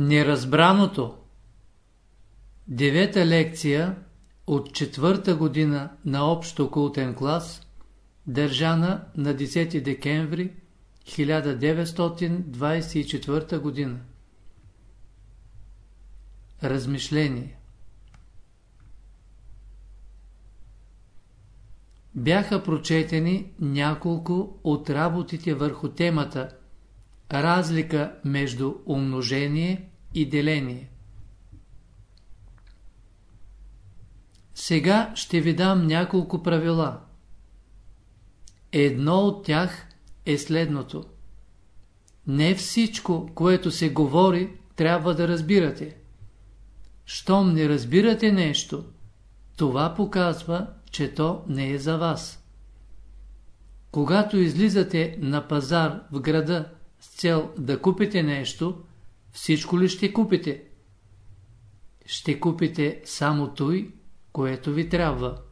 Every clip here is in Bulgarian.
Неразбраното Девета лекция от четвърта година на общо култен клас, държана на 10 декември 1924 година. Размишление Бяха прочетени няколко от работите върху темата Разлика между умножение и деление. Сега ще ви дам няколко правила. Едно от тях е следното. Не всичко, което се говори, трябва да разбирате. Щом не разбирате нещо, това показва, че то не е за вас. Когато излизате на пазар в града с цел да купите нещо, всичко ли ще купите? Ще купите само той, което ви трябва.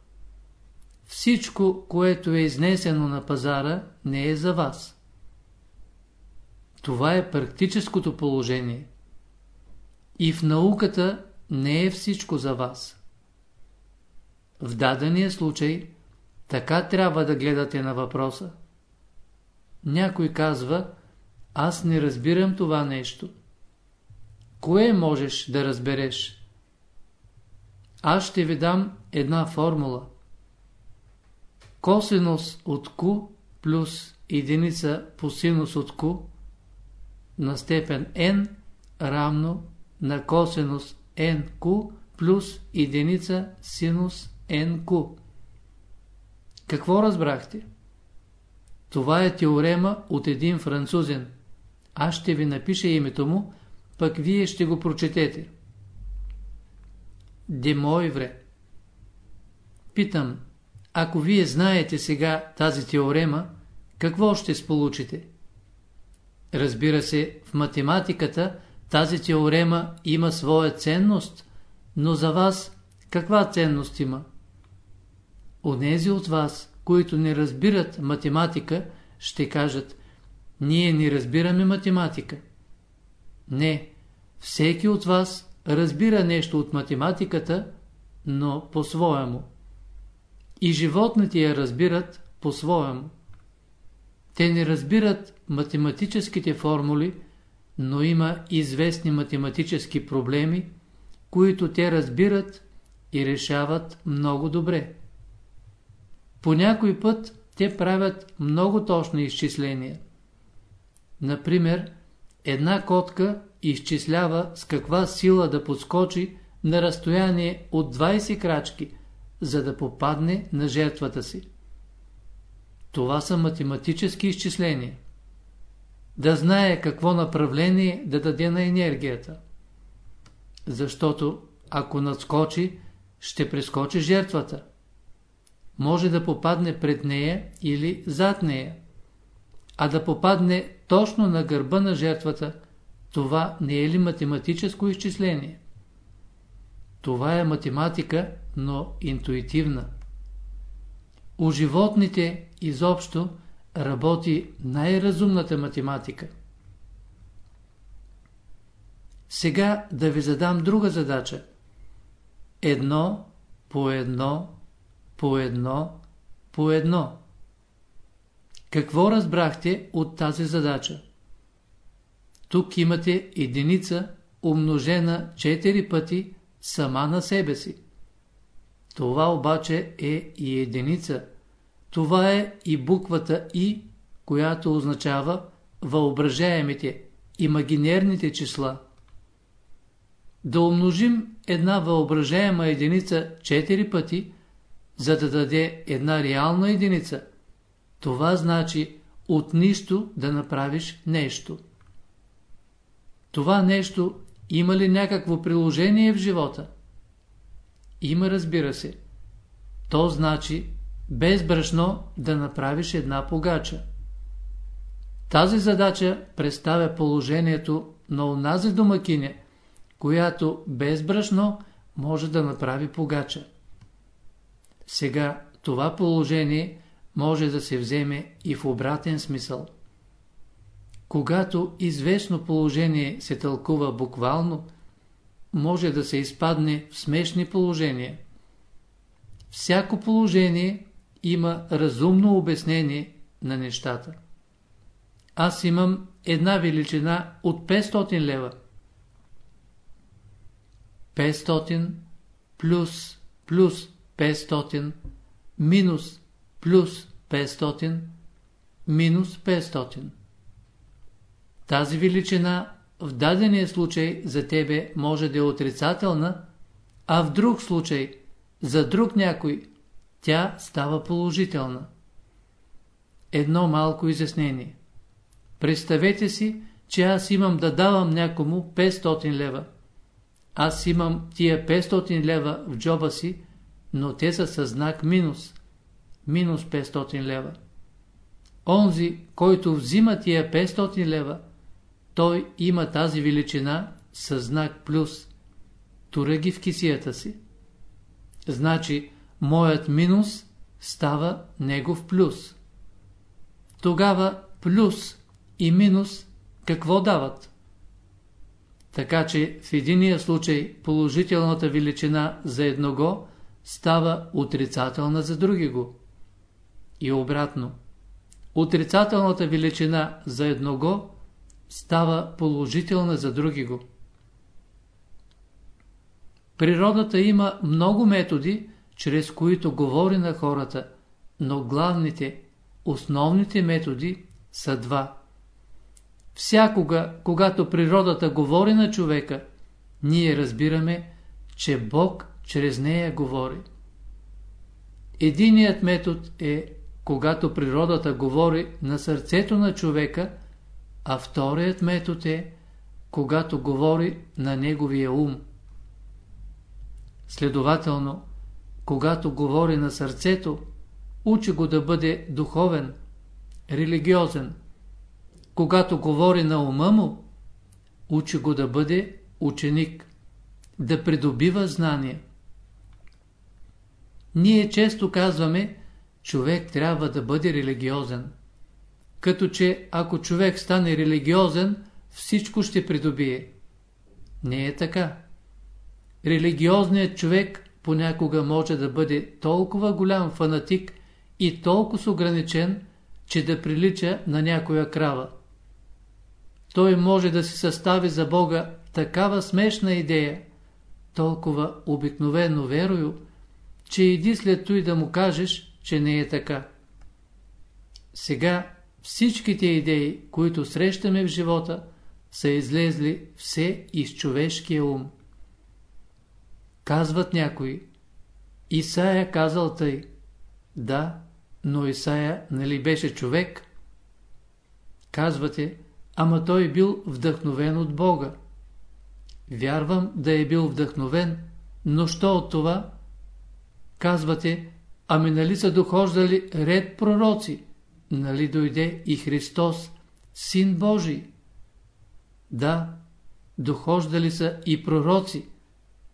Всичко, което е изнесено на пазара, не е за вас. Това е практическото положение. И в науката не е всичко за вас. В дадения случай така трябва да гледате на въпроса. Някой казва, аз не разбирам това нещо. Кое можеш да разбереш? Аз ще ви дам една формула. Косинус от Q плюс единица по синус от Q на степен n равно на косинус nq плюс единица синус nq. Какво разбрахте? Това е теорема от един французен. Аз ще ви напиша името му, пък вие ще го прочетете. Демойвре. Питам, ако вие знаете сега тази теорема, какво ще сполучите? Разбира се, в математиката тази теорема има своя ценност, но за вас каква ценност има? Онези от вас, които не разбират математика, ще кажат, ние не разбираме математика. Не, всеки от вас разбира нещо от математиката, но по-своему. И животните я разбират по-своему. Те не разбират математическите формули, но има известни математически проблеми, които те разбират и решават много добре. По някой път те правят много точни изчисления. Например, една котка изчислява с каква сила да подскочи на разстояние от 20 крачки, за да попадне на жертвата си. Това са математически изчисления. Да знае какво направление да даде на енергията. Защото ако надскочи, ще прескочи жертвата. Може да попадне пред нея или зад нея. А да попадне точно на гърба на жертвата – това не е ли математическо изчисление? Това е математика, но интуитивна. У животните изобщо работи най-разумната математика. Сега да ви задам друга задача. Едно по едно по едно по едно. Какво разбрахте от тази задача? Тук имате единица, умножена 4 пъти сама на себе си. Това обаче е и единица. Това е и буквата И, която означава въображаемите, имагинерните числа. Да умножим една въображаема единица 4 пъти, за да даде една реална единица. Това значи от нищо да направиш нещо. Това нещо има ли някакво приложение в живота? Има, разбира се. То значи без брашно да направиш една погача. Тази задача представя положението на онази домакиня, която без брашно може да направи погача. Сега това положение може да се вземе и в обратен смисъл. когато известно положение се тълкува буквално, може да се изпадне в смешни положения. Всяко положение има разумно обяснение на нещата. Аз имам една величина от 500 лева. 500 плюс плюс 500 минус плюс 500 минус 500. Тази величина в дадения случай за тебе може да е отрицателна, а в друг случай, за друг някой, тя става положителна. Едно малко изяснение. Представете си, че аз имам да давам някому 500 лева. Аз имам тия 500 лева в джоба си, но те са със знак минус. Минус 500 лева. Онзи, който взима тия 500 лева, той има тази величина със знак плюс. Тура ги в кисията си. Значи, моят минус става негов плюс. Тогава плюс и минус какво дават? Така че в единия случай положителната величина за едного става отрицателна за други го. И обратно. Отрицателната величина за едного става положителна за други го. Природата има много методи, чрез които говори на хората, но главните, основните методи са два. Всякога, когато природата говори на човека, ние разбираме, че Бог чрез нея говори. Единият метод е, когато природата говори на сърцето на човека, а вторият метод е, когато говори на неговия ум. Следователно, когато говори на сърцето, учи го да бъде духовен, религиозен. Когато говори на ума му, учи го да бъде ученик, да придобива знания. Ние често казваме, човек трябва да бъде религиозен. Като че ако човек стане религиозен, всичко ще придобие. Не е така. Религиозният човек понякога може да бъде толкова голям фанатик и толкова ограничен, че да прилича на някоя крава. Той може да си състави за Бога такава смешна идея, толкова обикновено верою, че иди след той да му кажеш, че не е така. Сега всичките идеи, които срещаме в живота, са излезли все из човешкия ум. Казват някои, Исая казал тъй. Да, но Исая нали беше човек? Казвате, ама той бил вдъхновен от Бога. Вярвам да е бил вдъхновен, но що от това? Казвате, ами нали са дохождали ред пророци? Нали дойде и Христос, Син Божий? Да, дохождали са и пророци.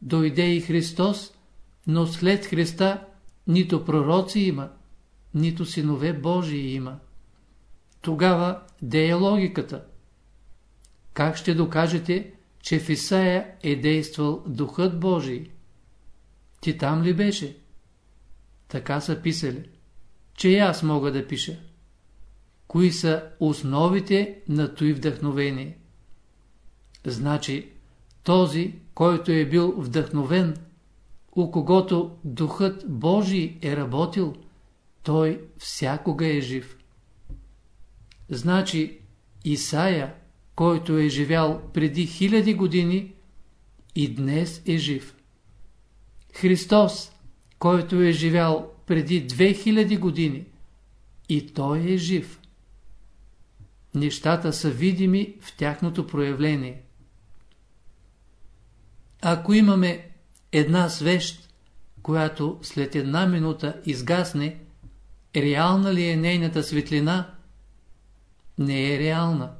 Дойде и Христос, но след Христа нито пророци има, нито синове Божии има. Тогава де е логиката? Как ще докажете, че в Исаия е действал Духът Божий? Ти там ли беше? Така са писали, че и аз мога да пиша. Кои са основите на той вдъхновение? Значи, този, който е бил вдъхновен, у когото Духът Божий е работил, той всякога е жив. Значи, Исаия, който е живял преди хиляди години, и днес е жив. Христос, който е живял преди 2000 години, и той е жив. Нещата са видими в тяхното проявление. Ако имаме една свещ, която след една минута изгасне, реална ли е нейната светлина? Не е реална.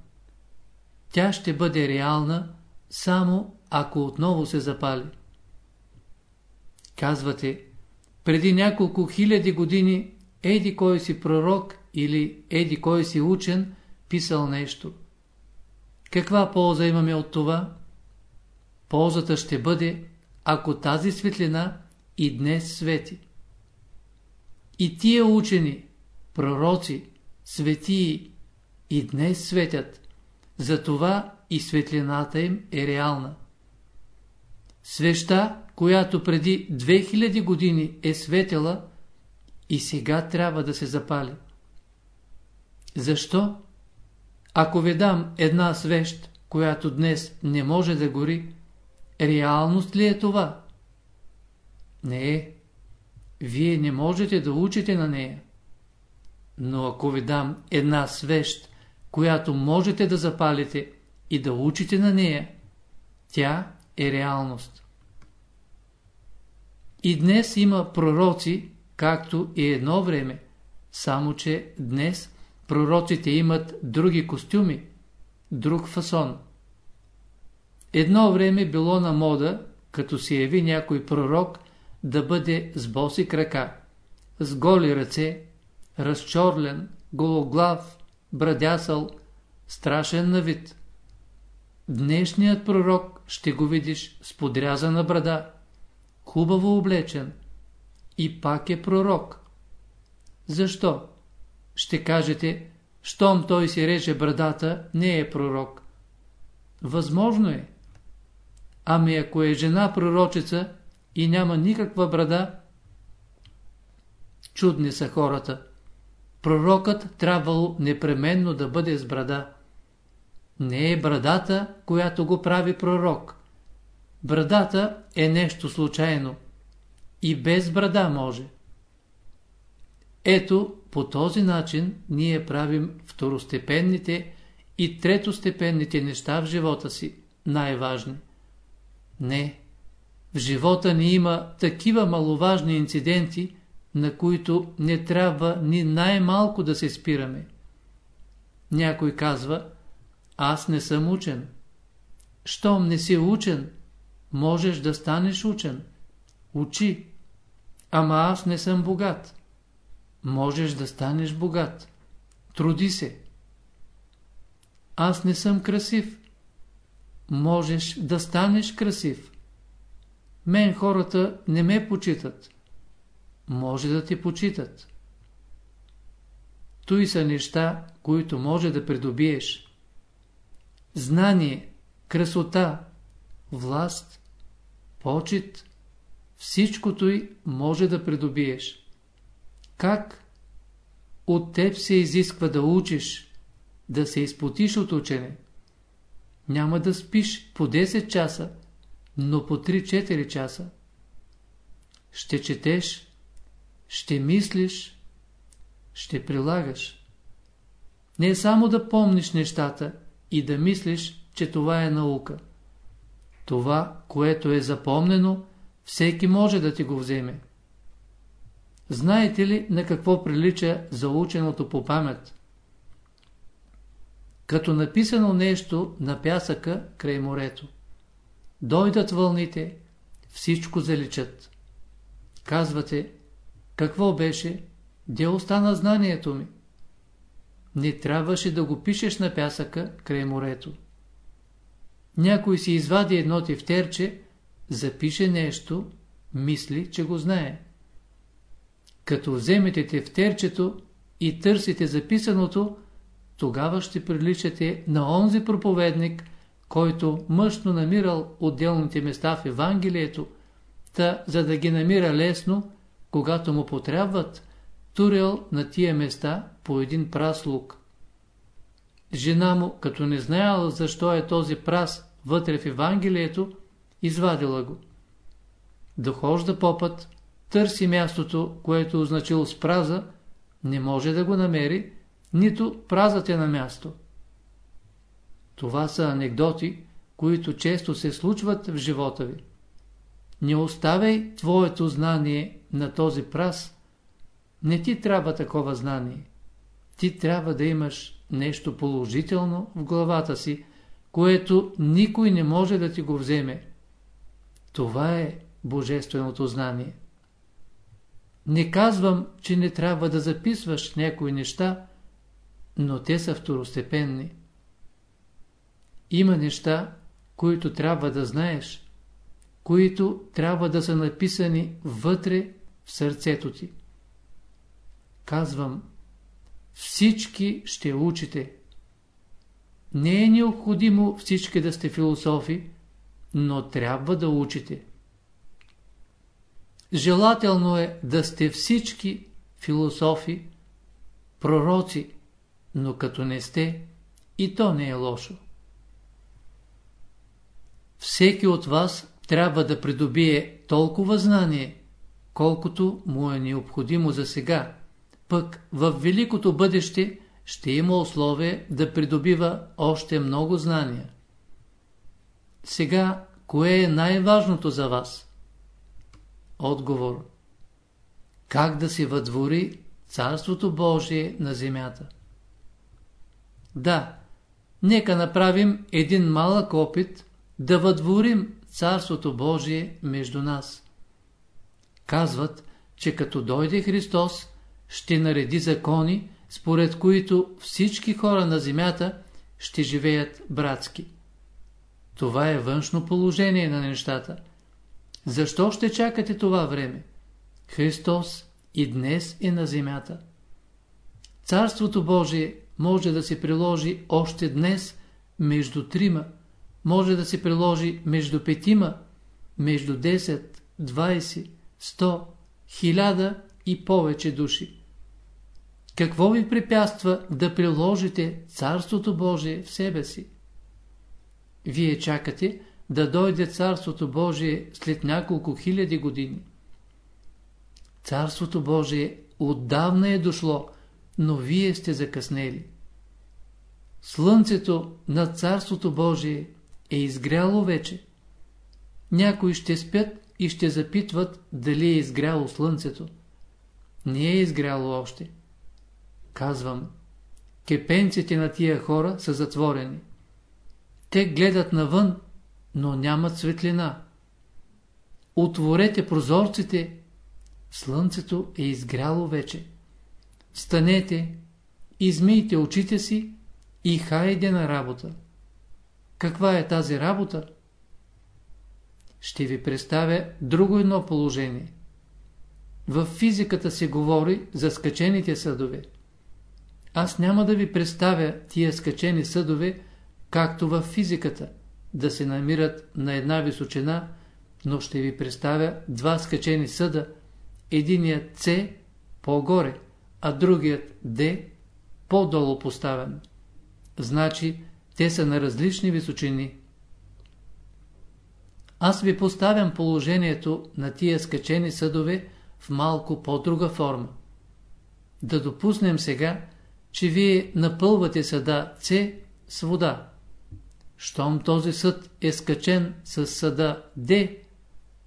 Тя ще бъде реална само ако отново се запали. Казвате, преди няколко хиляди години еди кой си пророк или еди кой си учен писал нещо. Каква полза имаме от това? Ползата ще бъде, ако тази светлина и днес свети. И тия учени, пророци, светии и днес светят. Затова и светлината им е реална. Свеща, която преди 2000 години е светела и сега трябва да се запали. Защо? Ако ви дам една свещ, която днес не може да гори, реалност ли е това? Не е. Вие не можете да учите на нея. Но ако ви дам една свещ, която можете да запалите и да учите на нея, тя е реалност. И днес има пророци, както и едно време, само че днес пророците имат други костюми, друг фасон. Едно време било на мода, като се яви някой пророк, да бъде с боси крака, с голи ръце, разчорлен, гологлав, брадясъл, страшен на вид. Днешният пророк ще го видиш с подрязана брада, хубаво облечен и пак е пророк. Защо? Ще кажете, щом той си реже брадата, не е пророк. Възможно е. Ами ако е жена пророчица и няма никаква брада, чудни са хората. Пророкът трябвало непременно да бъде с брада. Не е брадата, която го прави пророк. Брадата е нещо случайно. И без брада може. Ето, по този начин ние правим второстепенните и третостепенните неща в живота си най-важни. Не, в живота ни има такива маловажни инциденти, на които не трябва ни най-малко да се спираме. Някой казва, аз не съм учен. Щом не си учен, можеш да станеш учен. Учи. Ама аз не съм богат. Можеш да станеш богат. Труди се. Аз не съм красив. Можеш да станеш красив. Мен хората не ме почитат. Може да те почитат. Той са неща, които може да придобиеш. Знание, красота, власт, почет, всичкото й може да придобиеш. Как? От теб се изисква да учиш, да се изпотиш от учене. Няма да спиш по 10 часа, но по 3-4 часа. Ще четеш, ще мислиш, ще прилагаш. Не само да помниш нещата и да мислиш, че това е наука. Това, което е запомнено, всеки може да ти го вземе. Знаете ли на какво прилича заученото по памет? Като написано нещо на пясъка край морето. Дойдат вълните, всичко заличат. Казвате, какво беше? Де остана знанието ми? Не трябваше да го пишеш на пясъка край морето. Някой си извади едно тефтерче, запише нещо, мисли, че го знае. Като вземете тефтерчето и търсите записаното, тогава ще приличате на онзи проповедник, който мъжно намирал отделните места в Евангелието, та за да ги намира лесно, когато му потребват, турел на тия места по един прас лук. Жена му, като не знаела защо е този прас вътре в Евангелието, извадила го. Дохожда попът, търси мястото, което означил с праза, не може да го намери, нито празът е на място. Това са анекдоти, които често се случват в живота ви. Не оставяй твоето знание на този прас. Не ти трябва такова знание. Ти трябва да имаш нещо положително в главата си, което никой не може да ти го вземе. Това е божественото знание. Не казвам, че не трябва да записваш някои неща, но те са второстепенни. Има неща, които трябва да знаеш, които трябва да са написани вътре в сърцето ти. Казвам, всички ще учите. Не е необходимо всички да сте философи, но трябва да учите. Желателно е да сте всички философи, пророци, но като не сте, и то не е лошо. Всеки от вас трябва да придобие толкова знание, колкото му е необходимо за сега, пък в великото бъдеще ще има условие да придобива още много знания. Сега, кое е най-важното за вас? Отговор. Как да се въдвори Царството Божие на земята? Да, нека направим един малък опит да въдворим Царството Божие между нас. Казват, че като дойде Христос, ще нареди закони, според които всички хора на земята ще живеят братски. Това е външно положение на нещата. Защо ще чакате това време? Христос и днес е на земята. Царството Божие може да се приложи още днес между трима, може да се приложи между петима, между 10, 20, 100, 1000 и повече души. Какво ви препятства да приложите Царството Божие в себе си? Вие чакате да дойде Царството Божие след няколко хиляди години. Царството Божие отдавна е дошло, но вие сте закъснели. Слънцето на Царството Божие е изгряло вече. Някои ще спят и ще запитват дали е изгряло слънцето. Не е изгряло още. Казвам, кепенците на тия хора са затворени. Те гледат навън, но нямат светлина. Отворете прозорците, слънцето е изгряло вече. Станете, измийте очите си и хайде на работа. Каква е тази работа? Ще ви представя друго едно положение. В физиката се говори за скачените съдове. Аз няма да ви представя тия скачени съдове, както в физиката, да се намират на една височина, но ще ви представя два скачени съда, единият С по-горе, а другият Д по-долу поставен. Значи, те са на различни височини. Аз ви поставям положението на тия скачени съдове в малко по-друга форма. Да допуснем сега, че вие напълвате съда С с вода. Щом този съд е скачен с съда Д,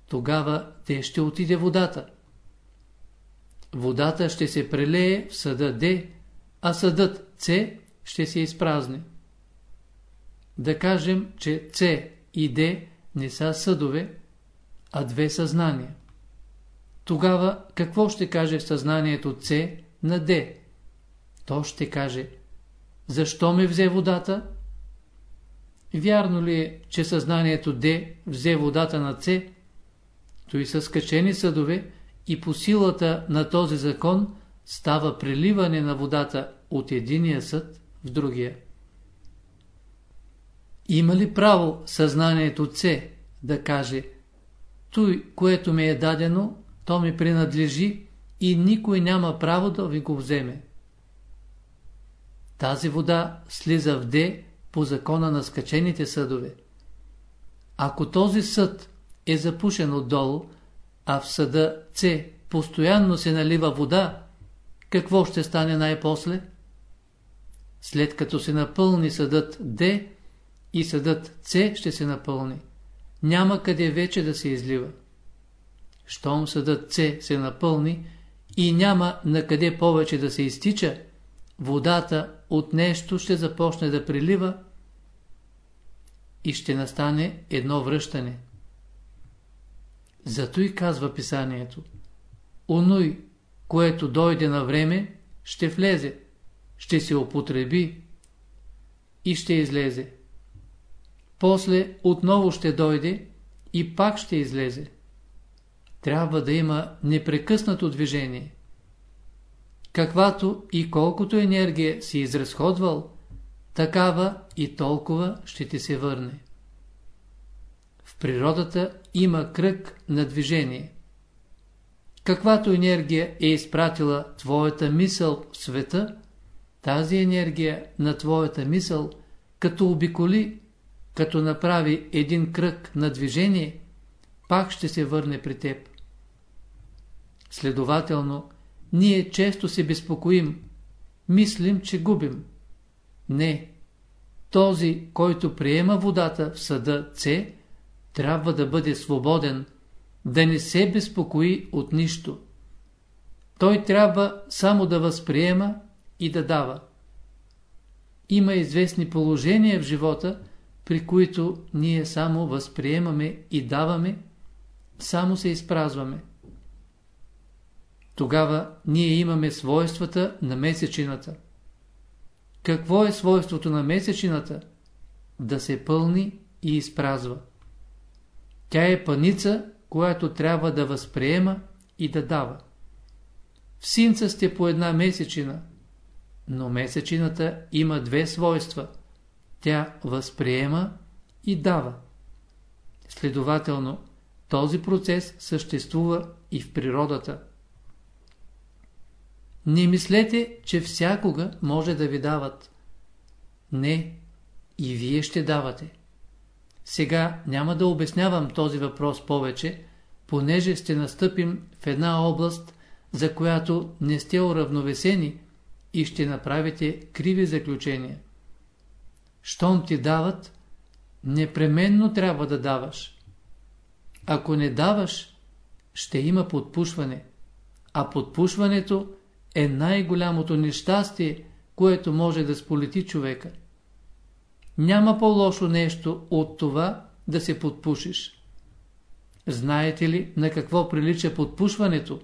тогава те ще отиде водата. Водата ще се прелее в съда Д, а съдът С ще се изпразни. Да кажем, че С и Д не са съдове, а две съзнания. Тогава какво ще каже съзнанието С на Д? То ще каже, защо ме взе водата? Вярно ли е, че съзнанието Д взе водата на С? Той са скачени съдове и по силата на този закон става преливане на водата от единия съд в другия. Има ли право съзнанието С да каже Той, което ми е дадено, то ми принадлежи и никой няма право да ви го вземе. Тази вода слиза в Д по закона на скачените съдове. Ако този съд е запушен отдолу, а в съда С постоянно се налива вода, какво ще стане най-после? След като се напълни съдът Д и съдът С ще се напълни, няма къде вече да се излива. Щом съдът С се напълни и няма на къде повече да се изтича, водата от нещо ще започне да прилива и ще настане едно връщане. Зато и казва писанието. Онуй, което дойде на време, ще влезе, ще се употреби и ще излезе. после отново ще дойде и пак ще излезе. Трябва да има непрекъснато движение. Каквато и колкото енергия си изразходвал, такава и толкова ще ти се върне. В природата има кръг на движение. Каквато енергия е изпратила твоята мисъл в света, тази енергия на твоята мисъл, като обиколи, като направи един кръг на движение, пак ще се върне при теб. Следователно, ние често се безпокоим, мислим, че губим. Не, този, който приема водата в съда С, трябва да бъде свободен, да не се безпокои от нищо. Той трябва само да възприема и да дава. Има известни положения в живота, при които ние само възприемаме и даваме, само се изпразваме. Тогава ние имаме свойствата на месечината. Какво е свойството на месечината? Да се пълни и изпразва. Тя е паница, която трябва да възприема и да дава. В синца сте по една месечина, но месечината има две свойства. Тя възприема и дава. Следователно, този процес съществува и в природата. Не мислете, че всякога може да ви дават. Не, и вие ще давате. Сега няма да обяснявам този въпрос повече, понеже сте настъпим в една област, за която не сте уравновесени и ще направите криви заключения. Щом ти дават, непременно трябва да даваш. Ако не даваш, ще има подпушване, а подпушването е най-голямото нещастие, което може да сполети човека. Няма по-лошо нещо от това да се подпушиш. Знаете ли на какво прилича подпушването?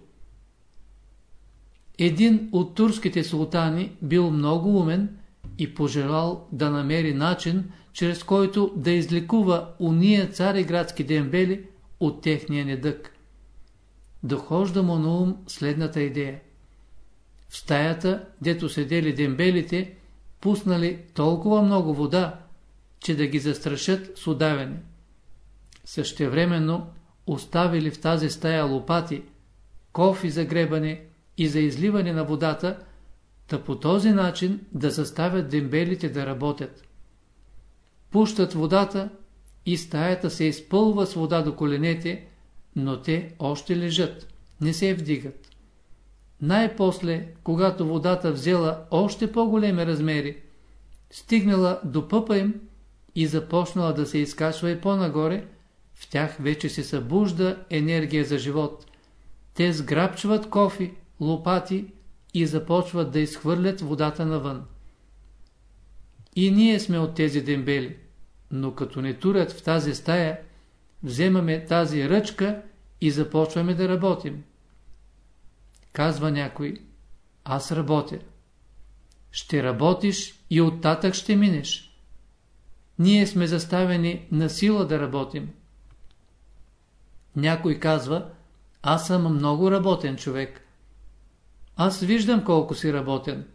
Един от турските султани бил много умен и пожелал да намери начин, чрез който да излекува уния цареградски дембели от техния недък. Дохожда му на ум следната идея. В стаята, дето седели дембелите, пуснали толкова много вода, че да ги застрашат с удавяне. Същевременно оставили в тази стая лопати, кофи за гребане и за изливане на водата, та по този начин да заставят дембелите да работят. Пущат водата и стаята се изпълва с вода до коленете, но те още лежат, не се вдигат. Най-после, когато водата взела още по-големи размери, стигнала до пъпа им и започнала да се изкачва и по-нагоре, в тях вече се събужда енергия за живот. Те сграбчват кофи, лопати и започват да изхвърлят водата навън. И ние сме от тези дембели, но като не турят в тази стая, вземаме тази ръчка и започваме да работим. Казва някой, аз работя. Ще работиш и оттатък ще минеш. Ние сме заставени на сила да работим. Някой казва, аз съм много работен човек. Аз виждам колко си работен.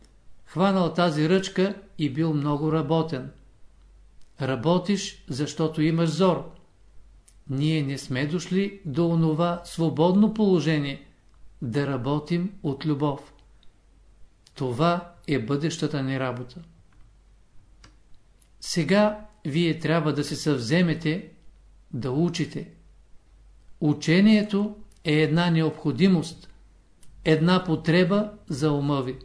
Хванал тази ръчка и бил много работен. Работиш, защото имаш зор. Ние не сме дошли до онова свободно положение, да работим от любов. Това е бъдещата ни работа. Сега вие трябва да се съвземете да учите. Учението е една необходимост, една потреба за ума ви.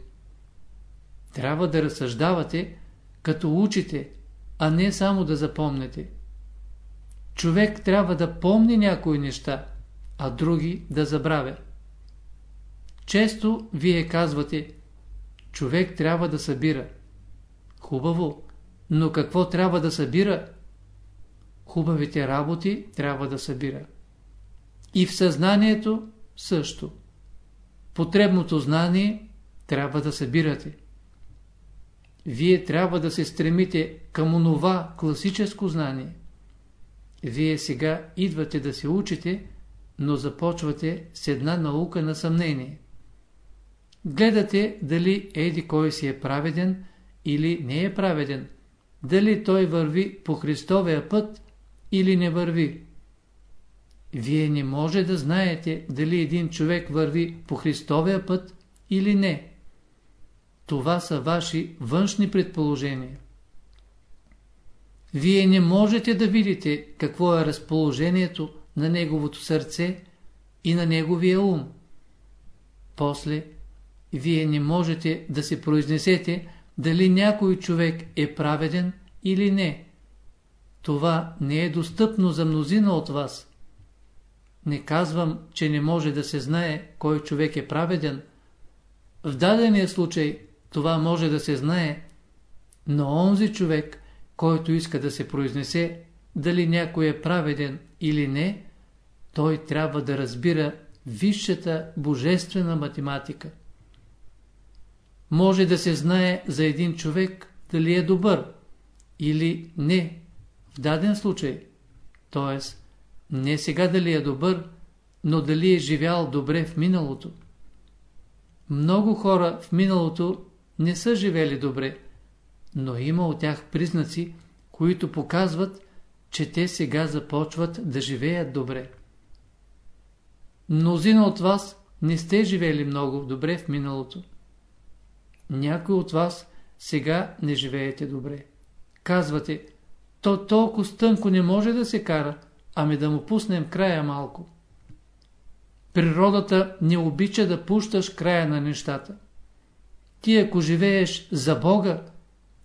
Трябва да разсъждавате, като учите, а не само да запомнете. Човек трябва да помни някои неща, а други да забравя. Често вие казвате, човек трябва да събира. Хубаво, но какво трябва да събира? Хубавите работи трябва да събира. И в съзнанието също. Потребното знание трябва да събирате. Вие трябва да се стремите към онова класическо знание – Вие сега идвате да се учите, но започвате с една наука на съмнение. Гледате дали еди кой си е праведен или не е праведен, дали той върви по Христовия път или не върви. Вие не може да знаете дали един човек върви по Христовия път или не. Това са ваши външни предположения. Вие не можете да видите какво е разположението на неговото сърце и на неговия ум. После, вие не можете да се произнесете дали някой човек е праведен или не. Това не е достъпно за мнозина от вас. Не казвам, че не може да се знае кой човек е праведен. В дадения случай това може да се знае, но онзи човек, който иска да се произнесе дали някой е праведен или не, той трябва да разбира висшата божествена математика. Може да се знае за един човек дали е добър или не в даден случай, т.е. не сега дали е добър, но дали е живял добре в миналото. Много хора в миналото не са живели добре, но има от тях признаци, които показват, че те сега започват да живеят добре. Мнозина от вас не сте живели много добре в миналото. Някой от вас сега не живеете добре. Казвате, то толкова стънко не може да се кара, ами да му пуснем края малко. Природата не обича да пущаш края на нещата. Ти ако живееш за Бога,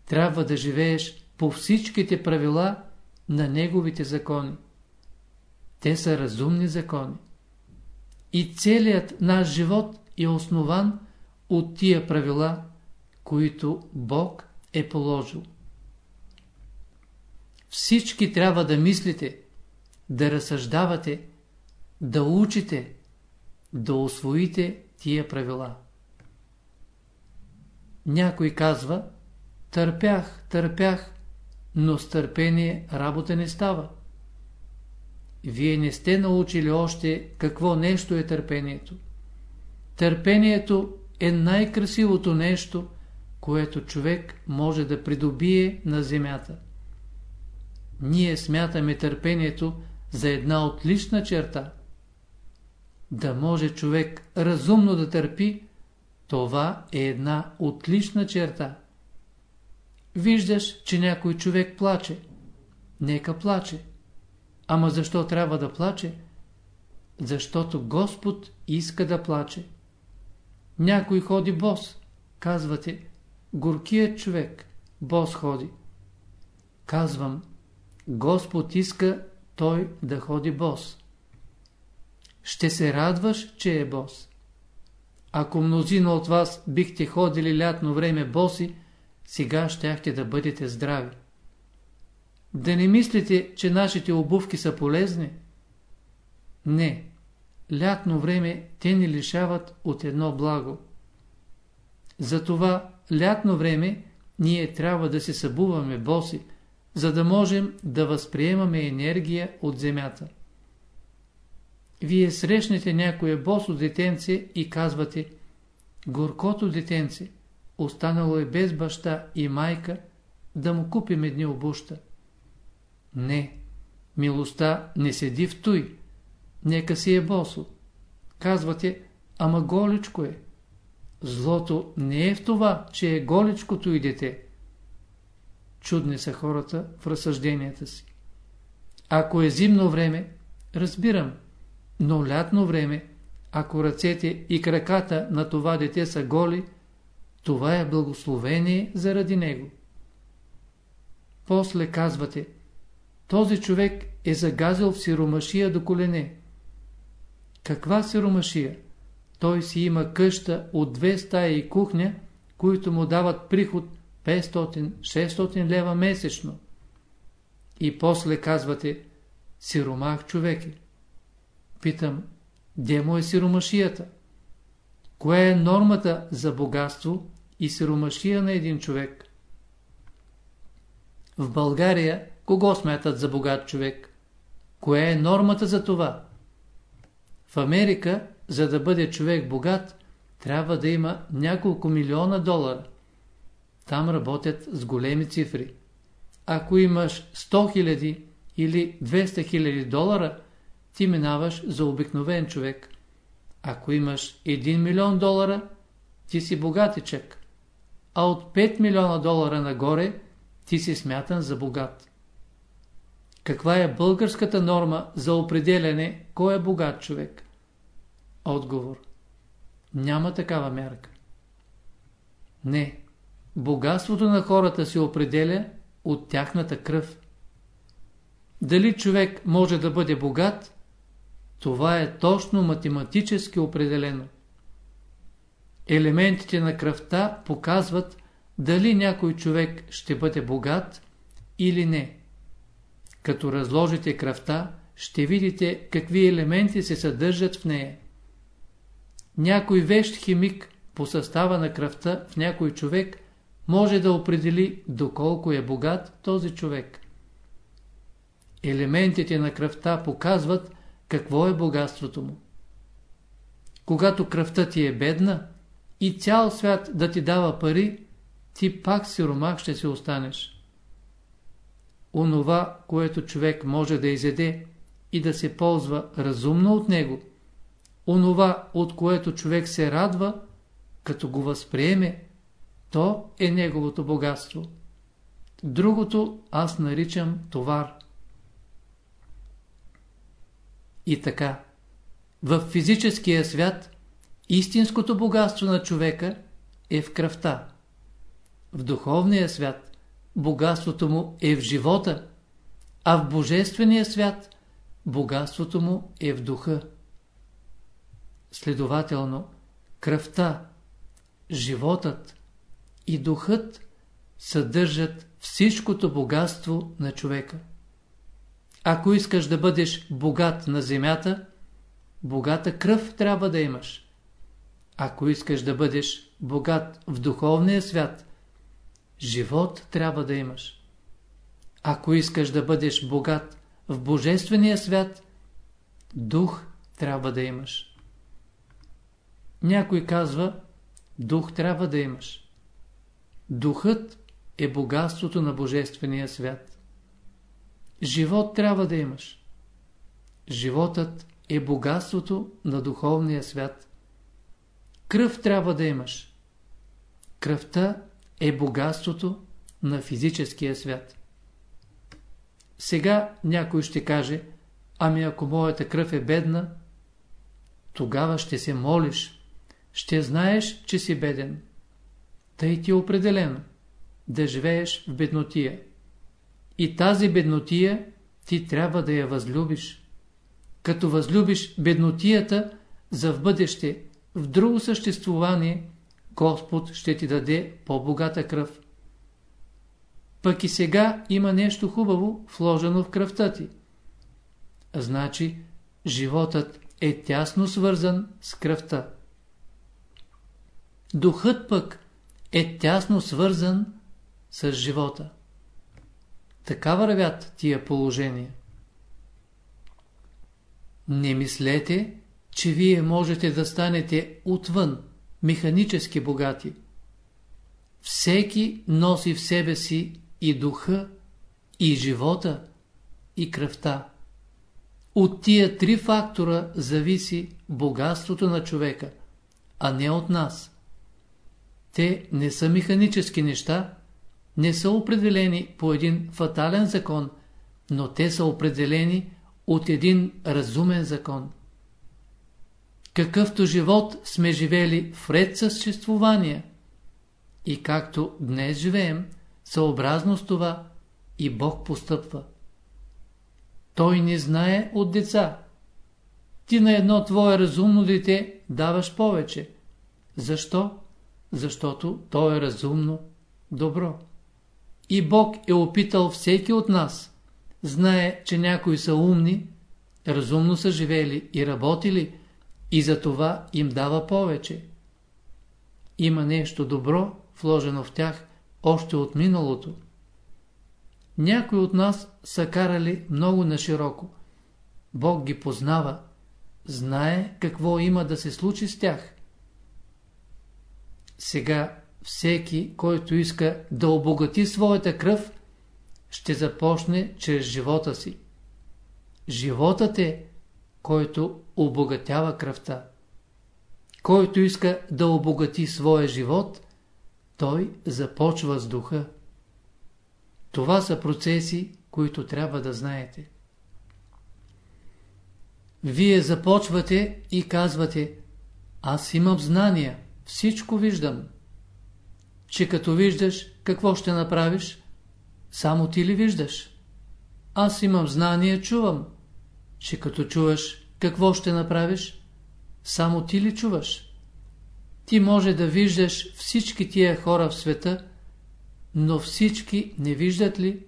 трябва да живееш по всичките правила на Неговите закони. Те са разумни закони. И целият наш живот е основан от тия правила, които Бог е положил. Всички трябва да мислите, да разсъждавате, да учите, да освоите тия правила. Някой казва, търпях, търпях, но с търпение работа не става. Вие не сте научили още какво нещо е търпението. Търпението е най-красивото нещо, което човек може да придобие на земята. Ние смятаме търпението за една отлична черта. Да може човек разумно да търпи, това е една отлична черта. Виждаш, че някой човек плаче. Нека плаче. Ама защо трябва да плаче? Защото Господ иска да плаче. Някой ходи бос. Казвате, горкият човек, бос ходи. Казвам, Господ иска той да ходи бос. Ще се радваш, че е бос. Ако мнозина от вас бихте ходили лятно време боси, сега щяхте да бъдете здрави. Да не мислите, че нашите обувки са полезни? Не. Лятно време те ни лишават от едно благо. Затова лятно време ние трябва да се събуваме боси, за да можем да възприемаме енергия от земята. Вие срещнете някое босо детенце и казвате Горкото детенце, останало е без баща и майка, да му купим едни обуща. Не, милостта не седи в той. Нека си е босо. Казвате, ама голичко е. Злото не е в това, че е голичкото и дете. Чудни са хората в разсъжденията си. Ако е зимно време, разбирам, но лятно време, ако ръцете и краката на това дете са голи, това е благословение заради него. После казвате, този човек е загазил в сиромашия до колене. Каква сиромашия? Той си има къща от две стаи и кухня, които му дават приход 500-600 лева месечно. И после казвате, сиромах човек е. Питам, де му е сиромашията? Коя е нормата за богатство и сиромашия на един човек? В България кого смятат за богат човек? коя е нормата за това? В Америка, за да бъде човек богат, трябва да има няколко милиона долара. Там работят с големи цифри. Ако имаш 100 000 или 200 000 долара, ти минаваш за обикновен човек. Ако имаш 1 милион долара, ти си богатичък. А от 5 милиона долара нагоре, ти си смятан за богат. Каква е българската норма за определяне кой е богат човек? Отговор. Няма такава мярка. Не. Богатството на хората се определя от тяхната кръв. Дали човек може да бъде богат, това е точно математически определено. Елементите на кръвта показват дали някой човек ще бъде богат или не. Като разложите кръвта, ще видите какви елементи се съдържат в нея. Някой вещ химик по състава на кръвта в някой човек може да определи доколко е богат този човек. Елементите на кръвта показват какво е богатството му. Когато кръвта ти е бедна и цял свят да ти дава пари, ти пак сиромах ще се останеш. Онова, което човек може да изеде и да се ползва разумно от него, онова, от което човек се радва, като го възприеме, то е неговото богатство. Другото аз наричам товар. И така, в физическия свят истинското богатство на човека е в кръвта. В духовния свят богатството му е в живота, а в божествения свят богатството му е в духа. Следователно, кръвта, животът и духът съдържат всичкото богатство на човека. Ако искаш да бъдеш богат на земята, богата кръв трябва да имаш. Ако искаш да бъдеш богат в духовния свят, живот трябва да имаш. Ако искаш да бъдеш богат в божествения свят, дух трябва да имаш. Някой казва, дух трябва да имаш. Духът е богатството на божествения свят. Живот трябва да имаш. Животът е богатството на духовния свят. Кръв трябва да имаш. Кръвта е богатството на физическия свят. Сега някой ще каже, ами ако моята кръв е бедна, тогава ще се молиш, ще знаеш, че си беден. Тъй ти е определено да живееш в беднотия. И тази беднотия ти трябва да я възлюбиш. Като възлюбиш беднотията, за в бъдеще, в друго съществувание, Господ ще ти даде по-богата кръв. Пък и сега има нещо хубаво, вложено в кръвта ти. Значи, животът е тясно свързан с кръвта. Духът пък е тясно свързан с живота. Така вървят тия положения. Не мислете, че вие можете да станете отвън, механически богати. Всеки носи в себе си и духа, и живота, и кръвта. От тия три фактора зависи богатството на човека, а не от нас. Те не са механически неща, не са определени по един фатален закон, но те са определени от един разумен закон. Какъвто живот сме живели в ред съществувания и както днес живеем, съобразно с това и Бог постъпва. Той не знае от деца. Ти на едно твое разумно дете даваш повече. Защо? Защото то е разумно, добро. И Бог е опитал всеки от нас. Знае, че някои са умни, разумно са живели и работили, и за това им дава повече. Има нещо добро, вложено в тях, още от миналото. Някои от нас са карали много на широко, Бог ги познава, знае какво има да се случи с тях. Сега всеки, който иска да обогати своята кръв, ще започне чрез живота си. Животът е, който обогатява кръвта. Който иска да обогати своя живот, той започва с духа. Това са процеси, които трябва да знаете. Вие започвате и казвате, аз имам знания, всичко виждам. Че като виждаш, какво ще направиш? Само ти ли виждаш? Аз имам знания, чувам. Че като чуваш, какво ще направиш? Само ти ли чуваш? Ти може да виждаш всички тия хора в света, но всички не виждат ли?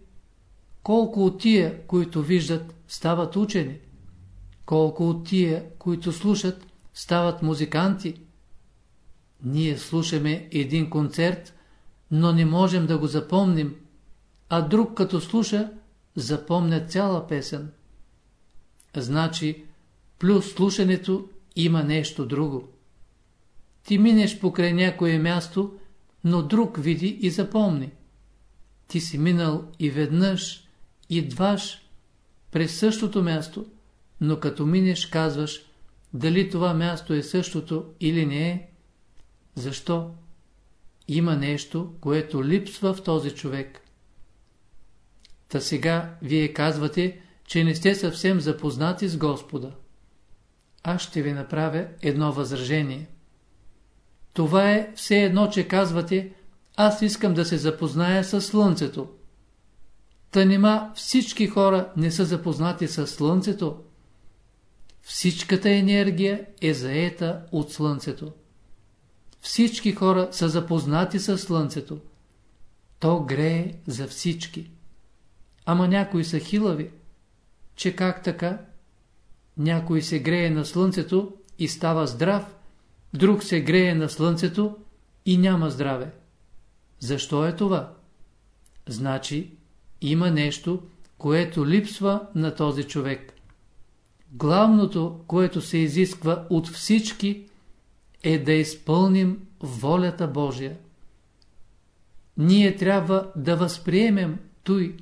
Колко от тия, които виждат, стават учени? Колко от тия, които слушат, стават музиканти? Ние слушаме един концерт, но не можем да го запомним, а друг като слуша, запомня цяла песен. Значи, плюс слушането има нещо друго. Ти минеш покрай някое място, но друг види и запомни. Ти си минал и веднъж, и дваш през същото място, но като минеш казваш, дали това място е същото или не е. Защо? Има нещо, което липсва в този човек. Та сега вие казвате, че не сте съвсем запознати с Господа. Аз ще ви направя едно възражение. Това е все едно, че казвате, аз искам да се запозная с Слънцето. Та нема всички хора не са запознати с Слънцето. Всичката енергия е заета от Слънцето. Всички хора са запознати с Слънцето. То грее за всички. Ама някои са хилави. Че как така? Някой се грее на Слънцето и става здрав, друг се грее на Слънцето и няма здраве. Защо е това? Значи, има нещо, което липсва на този човек. Главното, което се изисква от всички, е да изпълним волята Божия. Ние трябва да възприемем той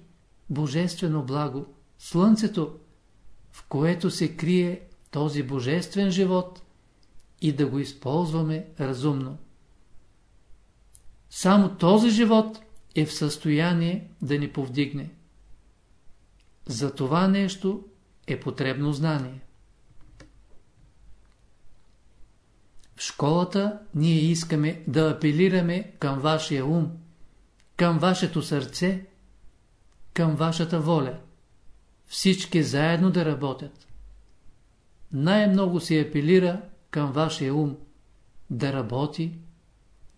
божествено благо, Слънцето, в което се крие този божествен живот и да го използваме разумно. Само този живот е в състояние да ни повдигне. За това нещо е потребно знание. В школата ние искаме да апелираме към вашия ум, към вашето сърце, към вашата воля. Всички заедно да работят. Най-много се апелира към вашия ум, да работи,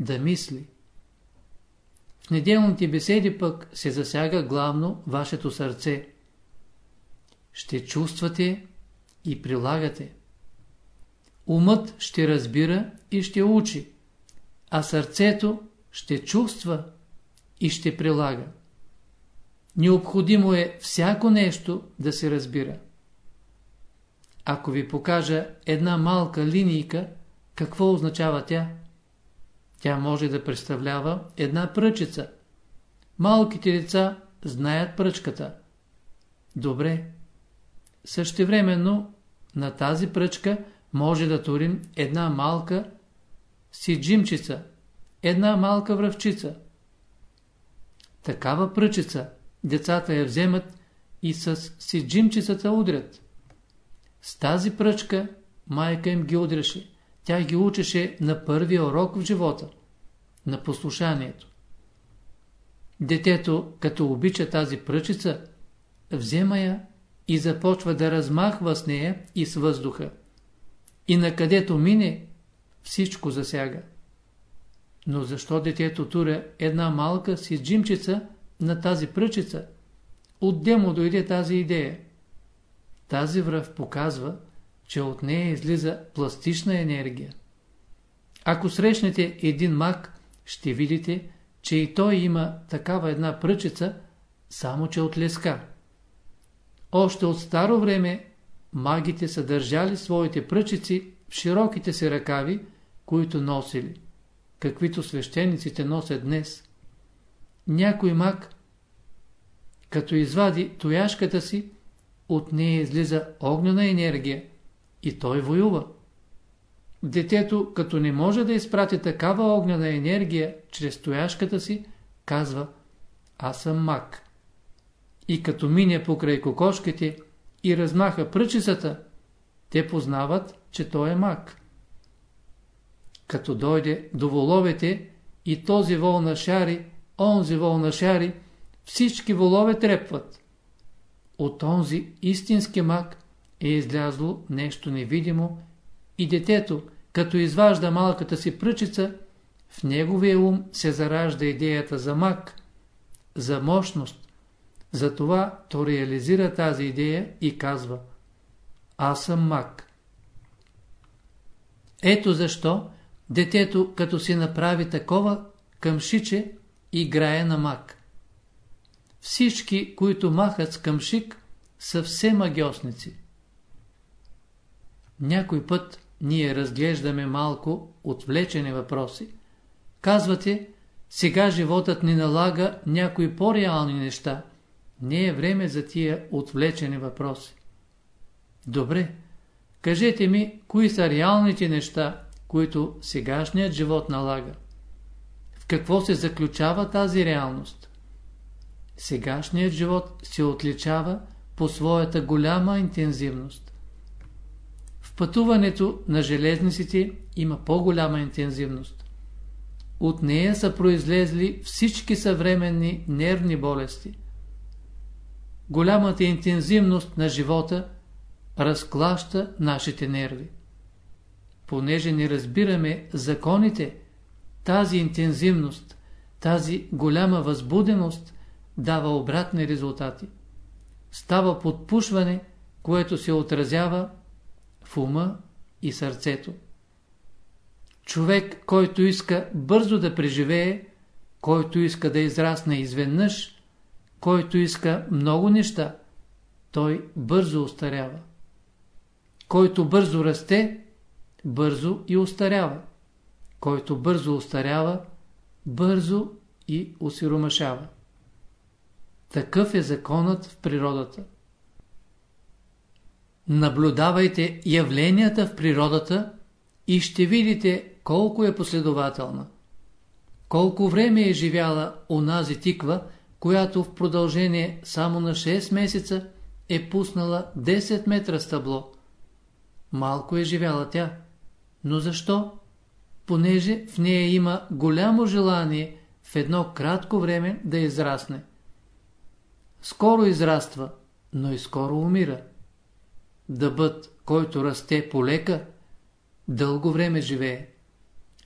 да мисли. В неделните беседи пък се засяга главно вашето сърце. Ще чувствате и прилагате. Умът ще разбира и ще учи, а сърцето ще чувства и ще прилага. Необходимо е всяко нещо да се разбира. Ако ви покажа една малка линийка, какво означава тя? Тя може да представлява една пръчица. Малките деца знаят пръчката. Добре. Същевременно на тази пръчка може да турим една малка сиджимчица, една малка връвчица. Такава пръчица децата я вземат и с сиджимчицата удрят. С тази пръчка майка им ги удряше. Тя ги учеше на първия урок в живота, на послушанието. Детето, като обича тази пръчица, взема я и започва да размахва с нея и с въздуха. И на където мине, всичко засяга. Но защо детето туря една малка си джимчица на тази пръчица? Отде му дойде тази идея? Тази връв показва, че от нея излиза пластична енергия. Ако срещнете един мак, ще видите, че и той има такава една пръчица, само че от леска. Още от старо време магите са държали своите пръчици в широките си ръкави, които носили, каквито свещениците носят днес. Някой маг, като извади тояшката си, от нея излиза огнена енергия и той воюва. Детето, като не може да изпрати такава огнена енергия чрез тояшката си, казва Аз съм маг. И като мине покрай кокошките и размаха пръчицата, те познават, че той е маг. Като дойде до воловете и този вол на шари, онзи вол на шари, всички волове трепват. От онзи истински маг е излязло нещо невидимо и детето, като изважда малката си пръчица, в неговия ум се заражда идеята за маг, за мощност. Затова то реализира тази идея и казва Аз съм маг. Ето защо детето, като си направи такова къмшиче, играе на маг. Всички, които махат с къмшик, са все магиосници. Някой път ние разглеждаме малко отвлечени въпроси. Казвате, сега животът ни налага някои по-реални неща. Не е време за тия отвлечени въпроси. Добре, кажете ми, кои са реалните неща, които сегашният живот налага. В какво се заключава тази реалност? Сегашният живот се отличава по своята голяма интензивност. В пътуването на железниците има по-голяма интензивност. От нея са произлезли всички съвременни нервни болести. Голямата интензивност на живота разклаща нашите нерви. Понеже не разбираме законите, тази интензивност, тази голяма възбуденост дава обратни резултати. Става подпушване, което се отразява в ума и сърцето. Човек, който иска бързо да преживее, който иска да израсне изведнъж, който иска много неща, той бързо устарява. Който бързо расте, бързо и устарява. Който бързо устарява, бързо и осиромашава. Такъв е законът в природата. Наблюдавайте явленията в природата и ще видите колко е последователна. Колко време е живяла онази тиква, която в продължение само на 6 месеца е пуснала 10 метра стъбло. Малко е живяла тя. Но защо? Понеже в нея има голямо желание в едно кратко време да израсне. Скоро израства, но и скоро умира. Дъбът, който расте полека, дълго време живее.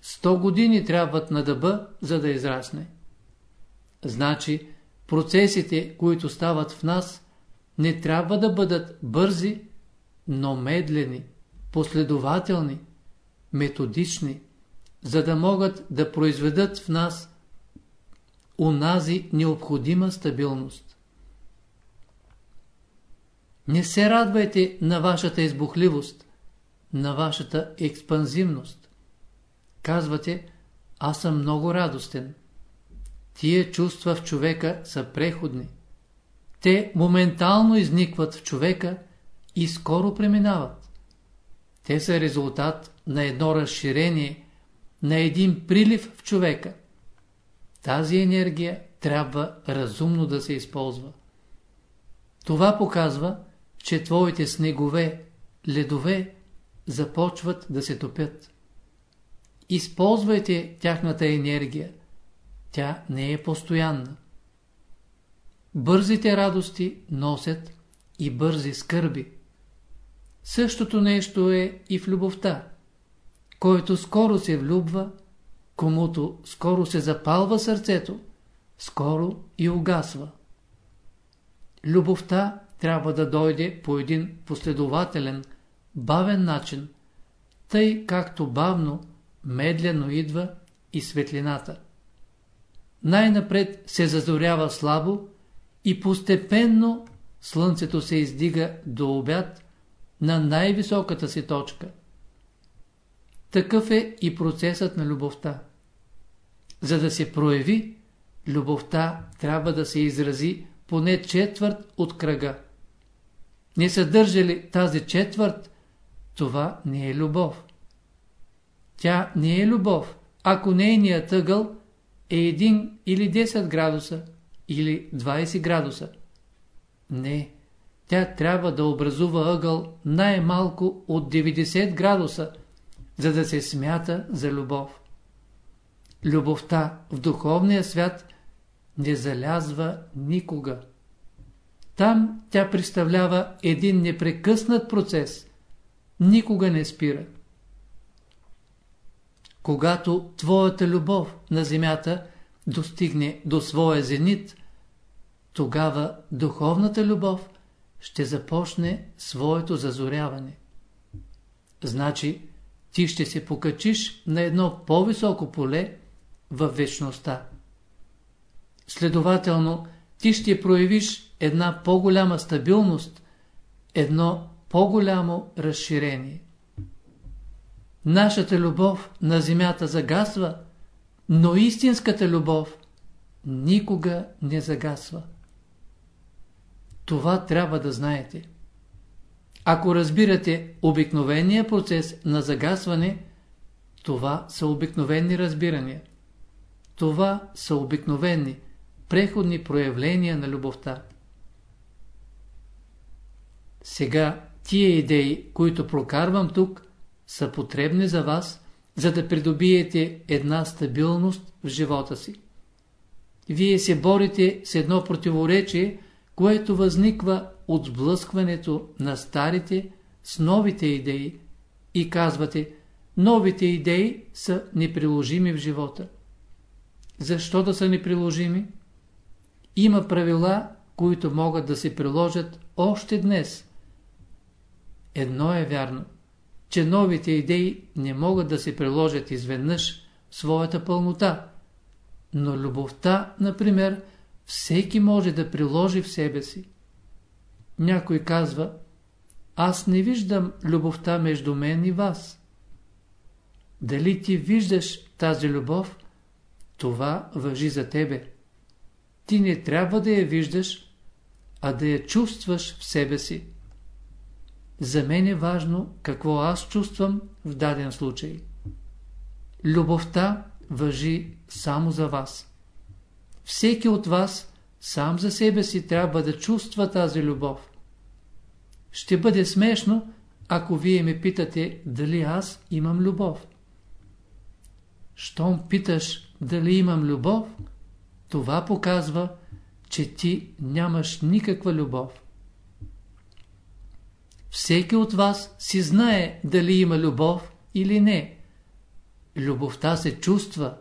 Сто години трябват на дъба, за да израсне. Значи, процесите, които стават в нас, не трябва да бъдат бързи, но медлени, последователни, методични, за да могат да произведат в нас унази необходима стабилност. Не се радвайте на вашата избухливост, на вашата експанзивност. Казвате, аз съм много радостен. Тие чувства в човека са преходни. Те моментално изникват в човека и скоро преминават. Те са резултат на едно разширение, на един прилив в човека. Тази енергия трябва разумно да се използва. Това показва, че твоите снегове, ледове започват да се топят. Използвайте тяхната енергия. Тя не е постоянна. Бързите радости носят и бързи скърби. Същото нещо е и в любовта. Който скоро се влюбва, комуто скоро се запалва сърцето, скоро и угасва. Любовта трябва да дойде по един последователен, бавен начин, тъй както бавно, медлено идва и светлината. Най-напред се зазорява слабо и постепенно слънцето се издига до обяд на най-високата си точка. Такъв е и процесът на любовта. За да се прояви, любовта трябва да се изрази поне четвърт от кръга. Не съдържа ли тази четвърт, това не е любов. Тя не е любов, ако нейният ъгъл е 1 или 10 градуса, или 20 градуса. Не, тя трябва да образува ъгъл най-малко от 90 градуса, за да се смята за любов. Любовта в духовния свят не залязва никога. Там тя представлява един непрекъснат процес. Никога не спира. Когато твоята любов на земята достигне до своя зенит, тогава духовната любов ще започне своето зазоряване. Значи, ти ще се покачиш на едно по-високо поле във вечността. Следователно, ти ще проявиш една по-голяма стабилност, едно по-голямо разширение. Нашата любов на земята загасва, но истинската любов никога не загасва. Това трябва да знаете. Ако разбирате обикновения процес на загасване, това са обикновени разбирания. Това са обикновени, преходни проявления на любовта. Сега тия идеи, които прокарвам тук, са потребни за вас, за да придобиете една стабилност в живота си. Вие се борите с едно противоречие, което възниква от сблъскването на старите с новите идеи и казвате, новите идеи са неприложими в живота. Защо да са неприложими? Има правила, които могат да се приложат още днес. Едно е вярно, че новите идеи не могат да се приложат изведнъж в своята пълнота, но любовта, например, всеки може да приложи в себе си. Някой казва, аз не виждам любовта между мен и вас. Дали ти виждаш тази любов, това въжи за тебе. Ти не трябва да я виждаш, а да я чувстваш в себе си. За мен е важно какво аз чувствам в даден случай. Любовта въжи само за вас. Всеки от вас сам за себе си трябва да чувства тази любов. Ще бъде смешно, ако вие ме питате дали аз имам любов. Щом питаш дали имам любов, това показва, че ти нямаш никаква любов. Всеки от вас си знае дали има любов или не. Любовта се чувства,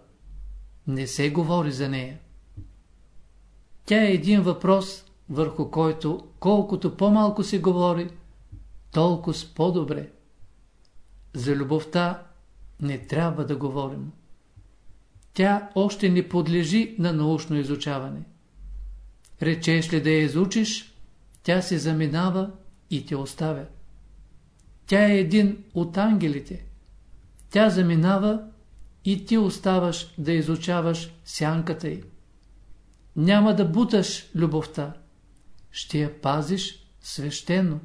не се говори за нея. Тя е един въпрос, върху който колкото по-малко се говори, толкова по-добре. За любовта не трябва да говорим. Тя още не подлежи на научно изучаване. Речеш ли да я изучиш, тя се заминава и те оставя. Тя е един от ангелите. Тя заминава и ти оставаш да изучаваш сянката й. Няма да буташ любовта. Ще я пазиш свещено.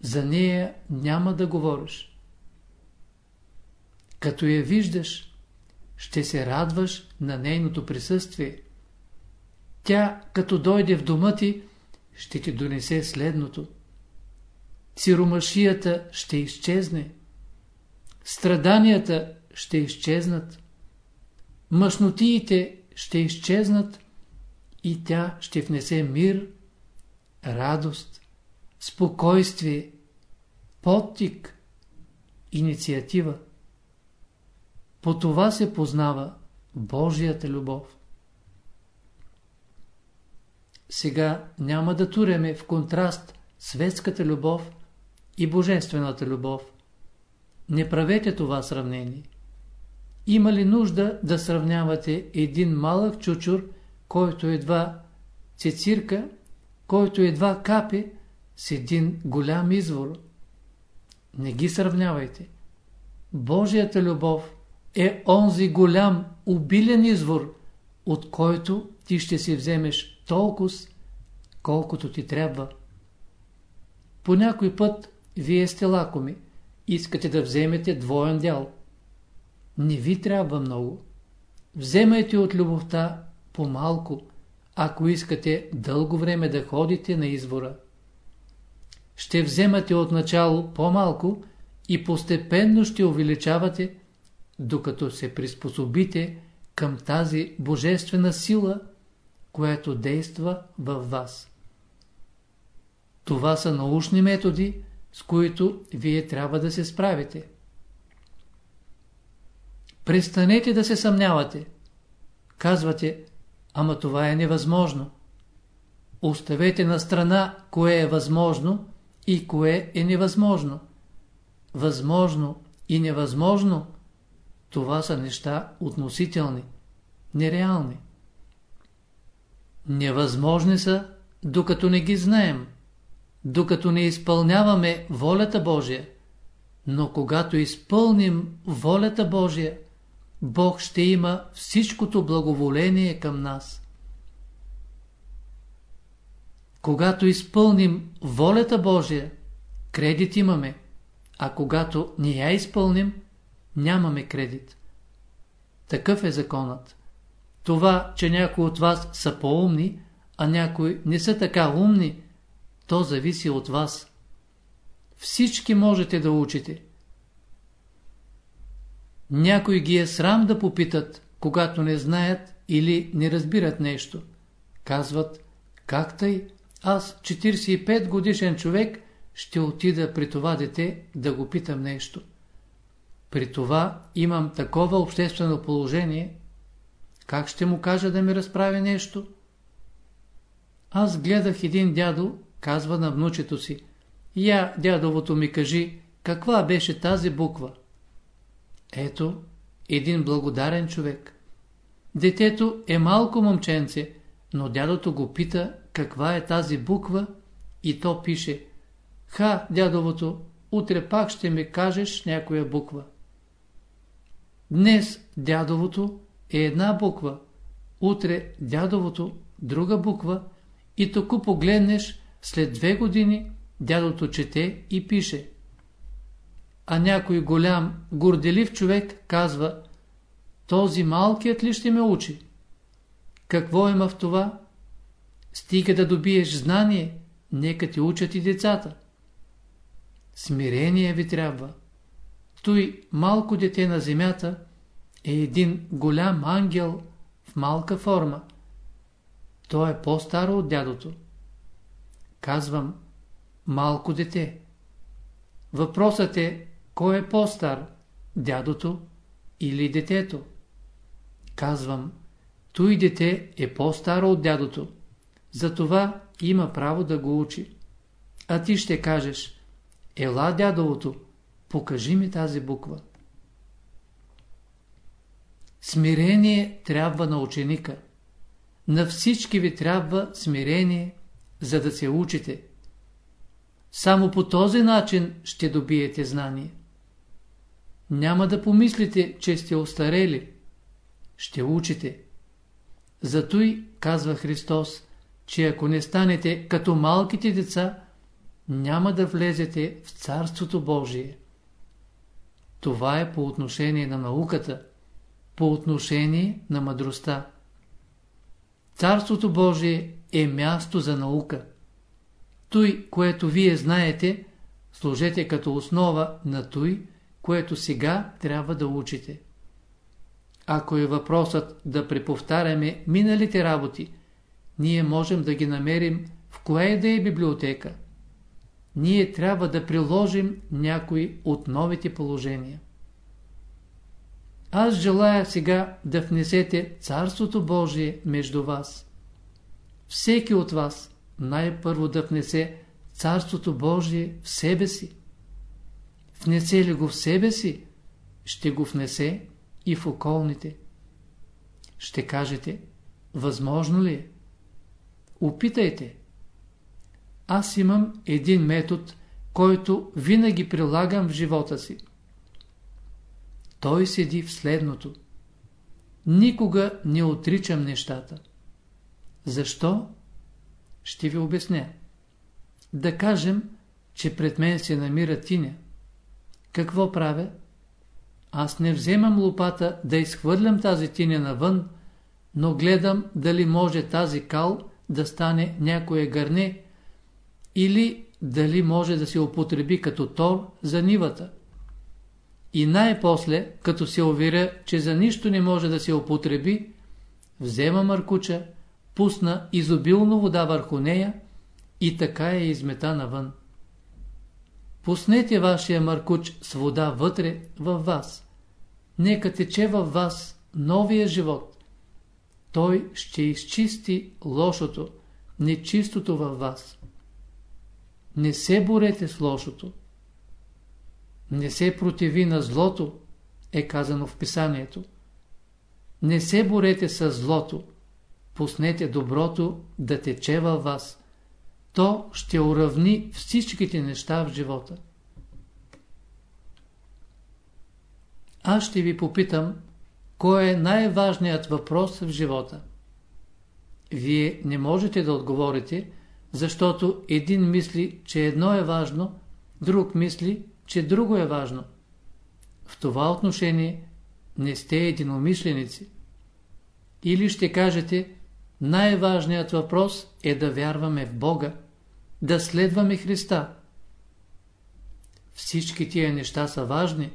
За нея няма да говориш. Като я виждаш, ще се радваш на нейното присъствие. Тя, като дойде в дома ти, ще ти донесе следното. Сиромашията ще изчезне. Страданията ще изчезнат. Мъжнотиите ще изчезнат и тя ще внесе мир, радост, спокойствие, подтик, инициатива. По това се познава Божията любов. Сега няма да туреме в контраст светската любов и божествената любов. Не правете това сравнение. Има ли нужда да сравнявате един малък чучур, който едва цицирка, който едва капе, с един голям извор. Не ги сравнявайте. Божията любов е онзи голям, обилен извор, от който ти ще си вземеш толкова, колкото ти трябва. По някой път вие сте лакоми, искате да вземете двоен дял. Не ви трябва много. Вземайте от любовта по-малко, ако искате дълго време да ходите на извора. Ще вземате от по-малко и постепенно ще увеличавате, докато се приспособите към тази божествена сила, която действа във вас. Това са научни методи, с които вие трябва да се справите. Престанете да се съмнявате. Казвате, ама това е невъзможно. Оставете на страна кое е възможно и кое е невъзможно. Възможно и невъзможно това са неща относителни, нереални. Невъзможни са, докато не ги знаем, докато не изпълняваме волята Божия. Но когато изпълним волята Божия, Бог ще има всичкото благоволение към нас. Когато изпълним волята Божия, кредит имаме, а когато не я изпълним, нямаме кредит. Такъв е законът. Това, че някои от вас са по-умни, а някои не са така умни, то зависи от вас. Всички можете да учите. Някой ги е срам да попитат, когато не знаят или не разбират нещо. Казват, как тъй, аз 45 годишен човек ще отида при това дете да го питам нещо. При това имам такова обществено положение, как ще му кажа да ми разправи нещо? Аз гледах един дядо, казва на внучето си. Я, дядовото ми кажи, каква беше тази буква? Ето, един благодарен човек. Детето е малко момченце, но дядото го пита каква е тази буква и то пише Ха, дядовото, утре пак ще ми кажеш някоя буква. Днес дядовото е една буква, утре дядовото друга буква и току погледнеш след две години дядото чете и пише. А някой голям, горделив човек казва, този малкият ли ще ме учи? Какво има в това? Стига да добиеш знание, нека ти учат и децата. Смирение ви трябва. Той малко дете на земята е един голям ангел в малка форма. Той е по-старо от дядото. Казвам, малко дете. Въпросът е, кой е по-стар, дядото или детето? Казвам, той дете е по-старо от дядото. Затова има право да го учи. А ти ще кажеш, ела дядовото, покажи ми тази буква. Смирение трябва на ученика. На всички ви трябва смирение, за да се учите. Само по този начин ще добиете знание. Няма да помислите, че сте остарели. Ще учите. Зато и казва Христос, че ако не станете като малките деца, няма да влезете в Царството Божие. Това е по отношение на науката, по отношение на мъдростта. Царството Божие е място за наука. Той, което вие знаете, служете като основа на той, което сега трябва да учите. Ако е въпросът да преповтаряме миналите работи, ние можем да ги намерим в коя да е библиотека. Ние трябва да приложим някои от новите положения. Аз желая сега да внесете Царството Божие между вас. Всеки от вас най-първо да внесе Царството Божие в себе си. Внесе ли го в себе си, ще го внесе и в околните. Ще кажете, възможно ли е? Опитайте. аз имам един метод, който винаги прилагам в живота си. Той седи в следното. Никога не отричам нещата. Защо? Ще ви обясня. Да кажем, че пред мен се намира тиня. Какво правя? Аз не вземам лопата да изхвърлям тази тиня навън, но гледам дали може тази кал да стане някое гърне или дали може да се употреби като тор за нивата. И най-после, като се уверя, че за нищо не може да се употреби, взема мъркуча, пусна изобилно вода върху нея и така я измета навън. Пуснете вашия мъркуч с вода вътре във вас. Нека тече във вас новия живот. Той ще изчисти лошото, нечистото във вас. Не се борете с лошото. Не се противи на злото, е казано в писанието. Не се борете с злото. Пуснете доброто да тече във вас. То ще уравни всичките неща в живота. Аз ще ви попитам, кой е най-важният въпрос в живота. Вие не можете да отговорите, защото един мисли, че едно е важно, друг мисли, че друго е важно. В това отношение не сте единомисленици. Или ще кажете, най-важният въпрос е да вярваме в Бога, да следваме Христа. Всички тия неща са важни,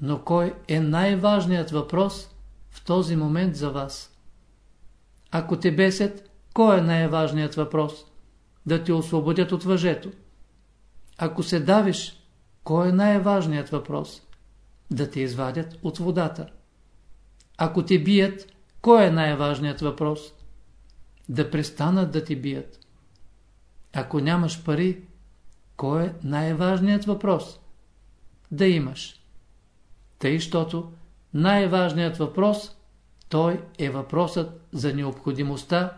но кой е най-важният въпрос в този момент за вас? Ако те бесят, кой е най-важният въпрос? Да те освободят от въжето. Ако се давиш, кой е най-важният въпрос? Да те извадят от водата. Ако те бият, кой е най-важният въпрос? Да престанат да ти бият. Ако нямаш пари, кой е най-важният въпрос? Да имаш. Тъй, щото най-важният въпрос, той е въпросът за необходимостта,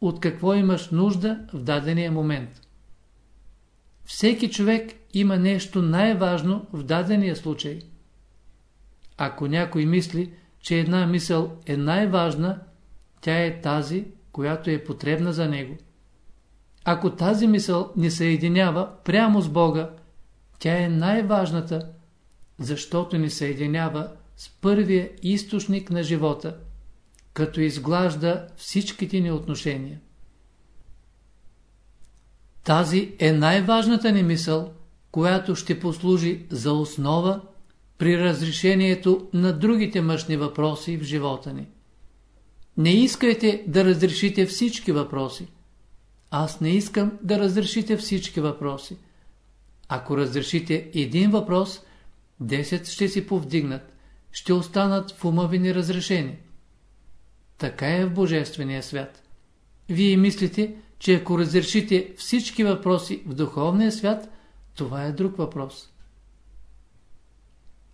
от какво имаш нужда в дадения момент. Всеки човек има нещо най-важно в дадения случай. Ако някой мисли, че една мисъл е най-важна, тя е тази, която е потребна за него. Ако тази мисъл не съединява прямо с Бога, тя е най-важната, защото ни съединява с първия източник на живота, като изглажда всичките ни отношения. Тази е най-важната ни мисъл, която ще послужи за основа при разрешението на другите мъжни въпроси в живота ни. Не искайте да разрешите всички въпроси. Аз не искам да разрешите всички въпроси. Ако разрешите един въпрос, 10 ще си повдигнат, ще останат в ума ви неразрешени. Така е в Божествения свят. Вие мислите, че ако разрешите всички въпроси в духовния свят, това е друг въпрос.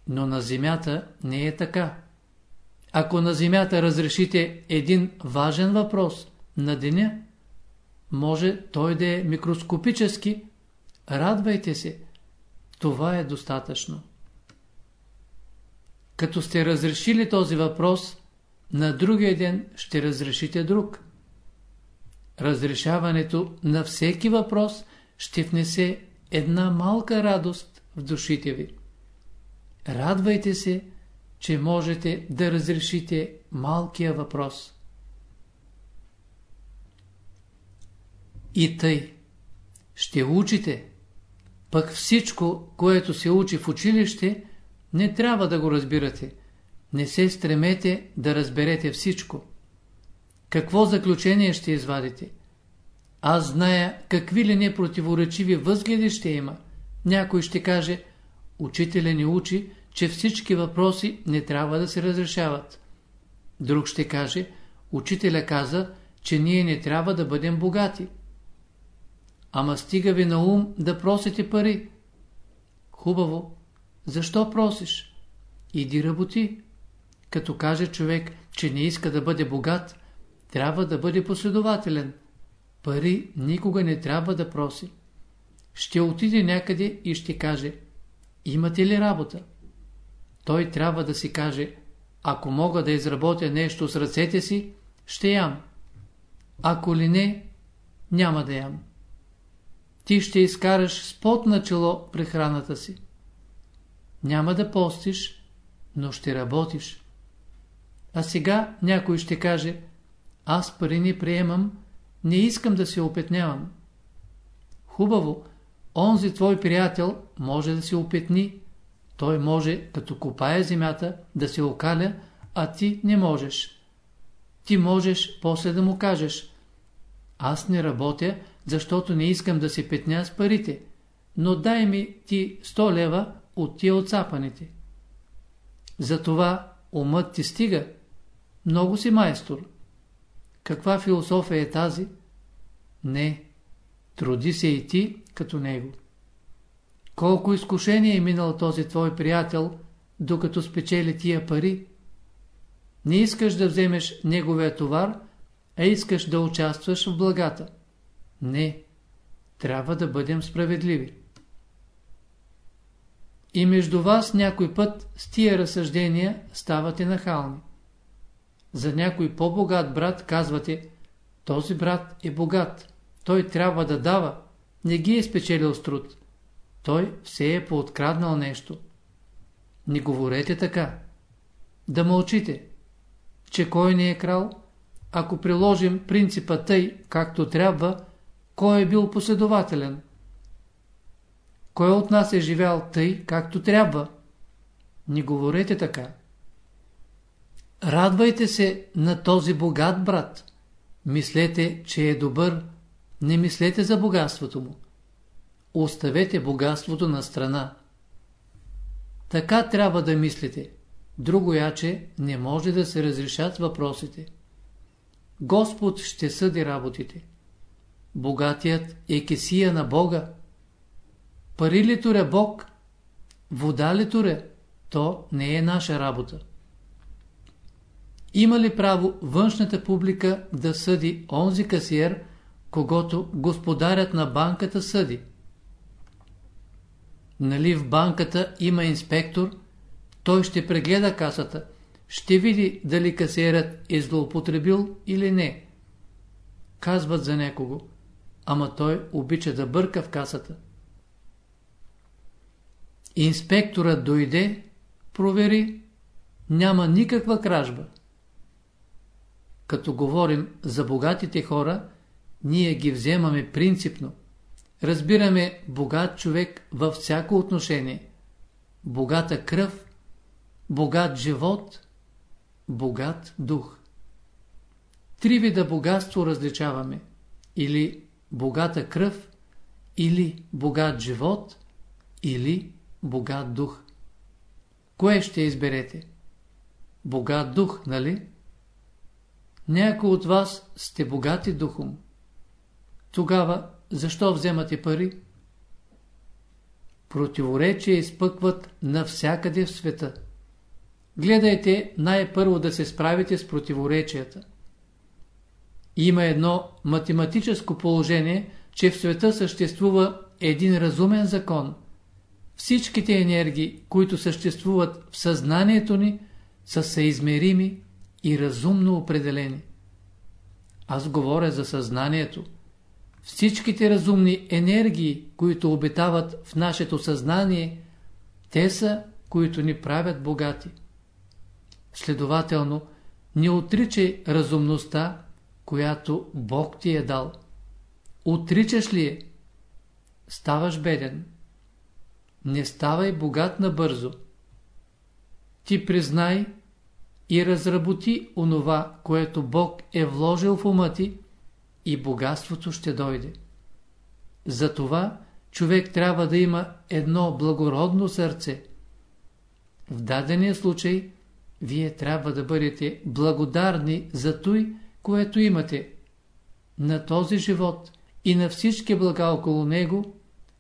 Но на Земята не е така. Ако на Земята разрешите един важен въпрос на деня, може той да е микроскопически, радвайте се, това е достатъчно. Като сте разрешили този въпрос, на другия ден ще разрешите друг. Разрешаването на всеки въпрос ще внесе една малка радост в душите ви. Радвайте се, че можете да разрешите малкия въпрос. И тъй. Ще учите. Пък всичко, което се учи в училище, не трябва да го разбирате. Не се стремете да разберете всичко. Какво заключение ще извадите? Аз зная какви ли непротиворечиви възгледи ще има. Някой ще каже, учителя ни учи, че всички въпроси не трябва да се разрешават. Друг ще каже, учителя каза, че ние не трябва да бъдем богати. Ама стига ви на ум да просите пари. Хубаво. Защо просиш? Иди работи. Като каже човек, че не иска да бъде богат, трябва да бъде последователен. Пари никога не трябва да проси. Ще отиде някъде и ще каже Имате ли работа? Той трябва да си каже Ако мога да изработя нещо с ръцете си, ще ям. Ако ли не, няма да ям. Ти ще изкараш с пот на чело прехраната си. Няма да постиш, но ще работиш. А сега някой ще каже, аз пари не приемам, не искам да се опетнявам. Хубаво, онзи твой приятел може да се опетни. Той може, като копае земята, да се окаля, а ти не можеш. Ти можеш после да му кажеш, аз не работя, защото не искам да се петня с парите, но дай ми ти 100 лева от тия отцапаните. Затова умът ти стига. Много си майстор. Каква философия е тази? Не. Труди се и ти като него. Колко изкушение е минал този твой приятел, докато спечели тия пари? Не искаш да вземеш неговия товар, а искаш да участваш в благата. Не. Трябва да бъдем справедливи. И между вас някой път с тия разсъждения ставате нахални. За някой по-богат брат казвате, този брат е богат, той трябва да дава, не ги е спечелил с труд. Той все е пооткраднал нещо. Не говорете така. Да мълчите. Че кой не е крал? Ако приложим принципа тъй, както трябва, кой е бил последователен? Кой от нас е живял тъй, както трябва? Не говорете така. Радвайте се на този богат брат. Мислете, че е добър. Не мислете за богатството му. Оставете богатството на страна. Така трябва да мислите. Другояче не може да се разрешат въпросите. Господ ще съди работите. Богатият е кесия на Бога. Пари ли туре Бог? Вода ли туре? То не е наша работа. Има ли право външната публика да съди онзи касиер, когато господарят на банката съди? Нали в банката има инспектор, той ще прегледа касата, ще види дали касиерът е злоупотребил или не. Казват за некого, ама той обича да бърка в касата. Инспекторът дойде, провери, няма никаква кражба. Като говорим за богатите хора, ние ги вземаме принципно. Разбираме богат човек във всяко отношение. Богата кръв, богат живот, богат дух. Три вида богатство различаваме. Или богата кръв, или богат живот, или богат дух. Кое ще изберете? Богат дух, нали? Някои от вас сте богати духом. Тогава защо вземате пари? Противоречия изпъкват навсякъде в света. Гледайте най-първо да се справите с противоречията. Има едно математическо положение, че в света съществува един разумен закон. Всичките енергии, които съществуват в съзнанието ни, са съизмерими и разумно определени. Аз говоря за съзнанието. Всичките разумни енергии, които обитават в нашето съзнание, те са, които ни правят богати. Следователно, не отричай разумността, която Бог ти е дал. Отричаш ли е? Ставаш беден. Не ставай богат набързо. Ти признай, и разработи онова, което Бог е вложил в ума ти и богатството ще дойде. Затова човек трябва да има едно благородно сърце. В дадения случай вие трябва да бъдете благодарни за той, което имате, на този живот и на всички блага около него,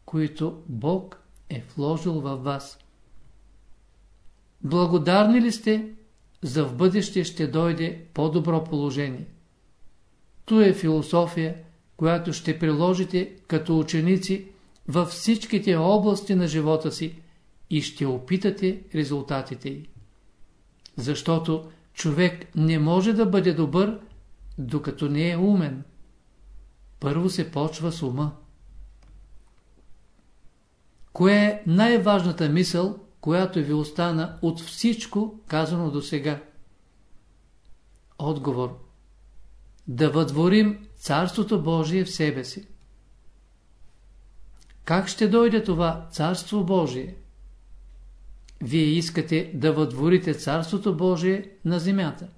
които Бог е вложил във вас. Благодарни ли сте за в бъдеще ще дойде по-добро положение. То е философия, която ще приложите като ученици във всичките области на живота си и ще опитате резултатите й. Защото човек не може да бъде добър, докато не е умен. Първо се почва с ума. Кое е най-важната мисъл, която ви остана от всичко казано до сега? Отговор. Да въдворим Царството Божие в себе си. Как ще дойде това Царство Божие? Вие искате да въдворите Царството Божие на земята.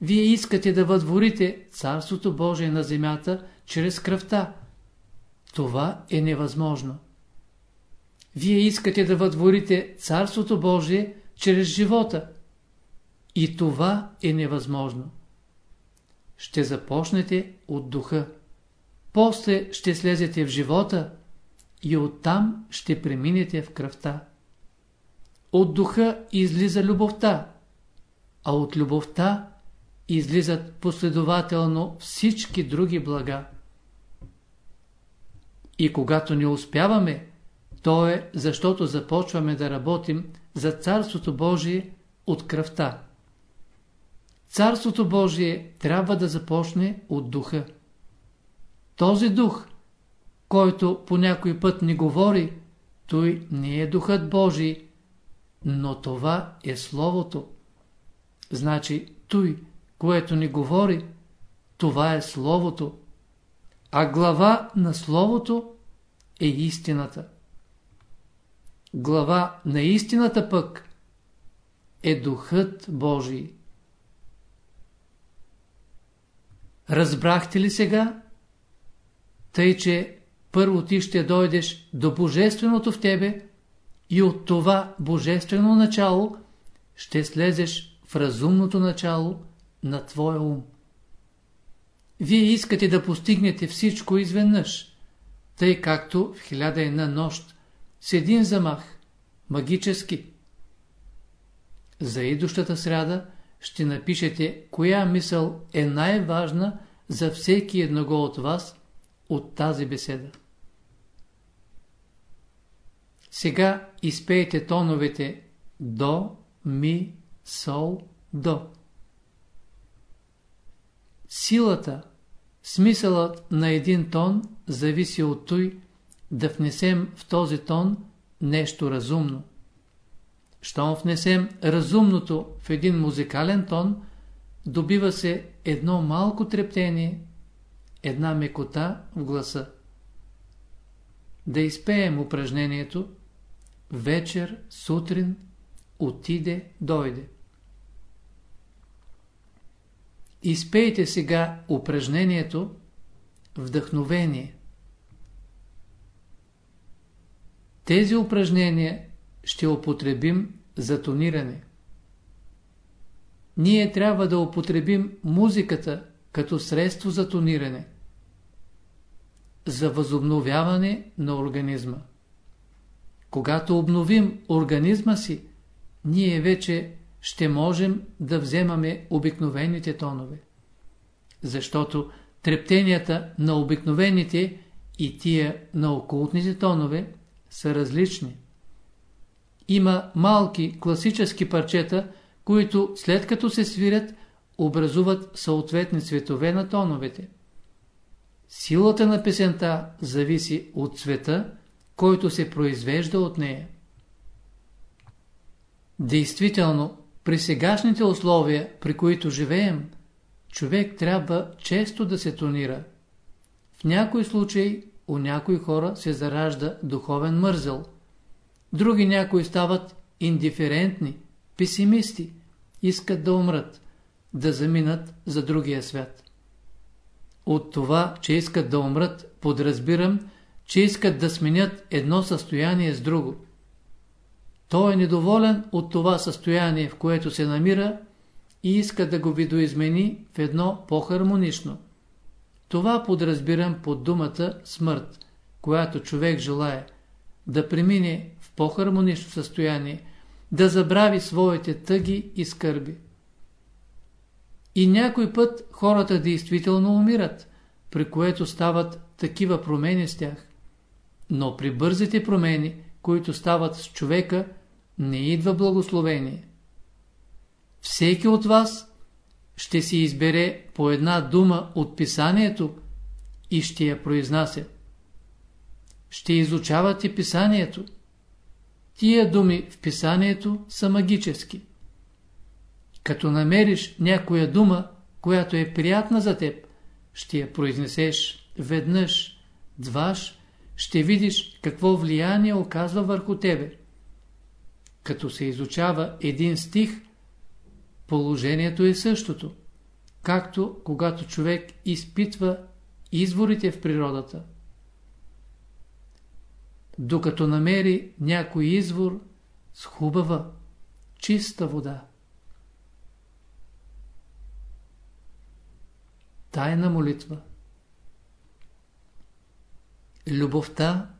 Вие искате да въдворите Царството Божие на земята чрез кръвта. Това е невъзможно. Вие искате да въдворите Царството Божие чрез живота. И това е невъзможно. Ще започнете от духа. После ще слезете в живота и оттам ще преминете в кръвта. От духа излиза любовта, а от любовта излизат последователно всички други блага. И когато не успяваме, то е защото започваме да работим за Царството Божие от кръвта. Царството Божие трябва да започне от духа. Този дух, който по някой път ни говори, той не е духът Божий, но това е Словото. Значи, той, което ни говори, това е Словото. А глава на Словото е истината. Глава на истината пък е Духът Божий. Разбрахте ли сега? Тъй, че първо ти ще дойдеш до Божественото в тебе и от това Божествено начало ще слезеш в разумното начало на твоя ум. Вие искате да постигнете всичко изведнъж, тъй както в хиляда една нощ, с един замах, магически. За идущата сряда ще напишете коя мисъл е най-важна за всеки едного от вас от тази беседа. Сега изпейте тоновете до, ми, сол, до. Силата, смисълът на един тон зависи от той да внесем в този тон нещо разумно. Щом внесем разумното в един музикален тон, добива се едно малко трептение, една мекота в гласа. Да изпеем упражнението вечер, сутрин, отиде, дойде. Изпейте сега упражнението вдъхновение. Тези упражнения ще употребим за тониране. Ние трябва да употребим музиката като средство за тониране, за възобновяване на организма. Когато обновим организма си, ние вече ще можем да вземаме обикновените тонове. Защото трептенията на обикновените и тия на окултните тонове са различни. Има малки класически парчета, които след като се свирят, образуват съответни цветове на тоновете. Силата на песента зависи от цвета, който се произвежда от нея. Действително, при сегашните условия, при които живеем, човек трябва често да се тонира. В някой случай у някои хора се заражда духовен мързел. Други някои стават индиферентни, песимисти, искат да умрат, да заминат за другия свят. От това, че искат да умрат, подразбирам, че искат да сменят едно състояние с друго. Той е недоволен от това състояние, в което се намира и иска да го видоизмени в едно по-хармонично. Това подразбирам под думата смърт, която човек желая, да премине в по-хармонично състояние, да забрави своите тъги и скърби. И някой път хората действително умират, при което стават такива промени с тях. Но при бързите промени, които стават с човека, не идва благословение. Всеки от вас ще си избере по една дума от писанието и ще я произнася. Ще изучавате писанието. Тия думи в писанието са магически. Като намериш някоя дума, която е приятна за теб, ще я произнесеш веднъж, дваш, ще видиш какво влияние оказва върху тебе. Като се изучава един стих, положението е същото, както когато човек изпитва изворите в природата. Докато намери някой извор с хубава, чиста вода. Тайна молитва Любовта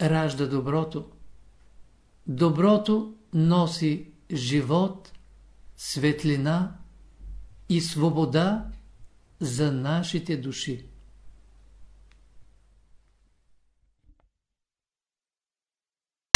ражда доброто. Доброто носи живот, светлина и свобода за нашите души.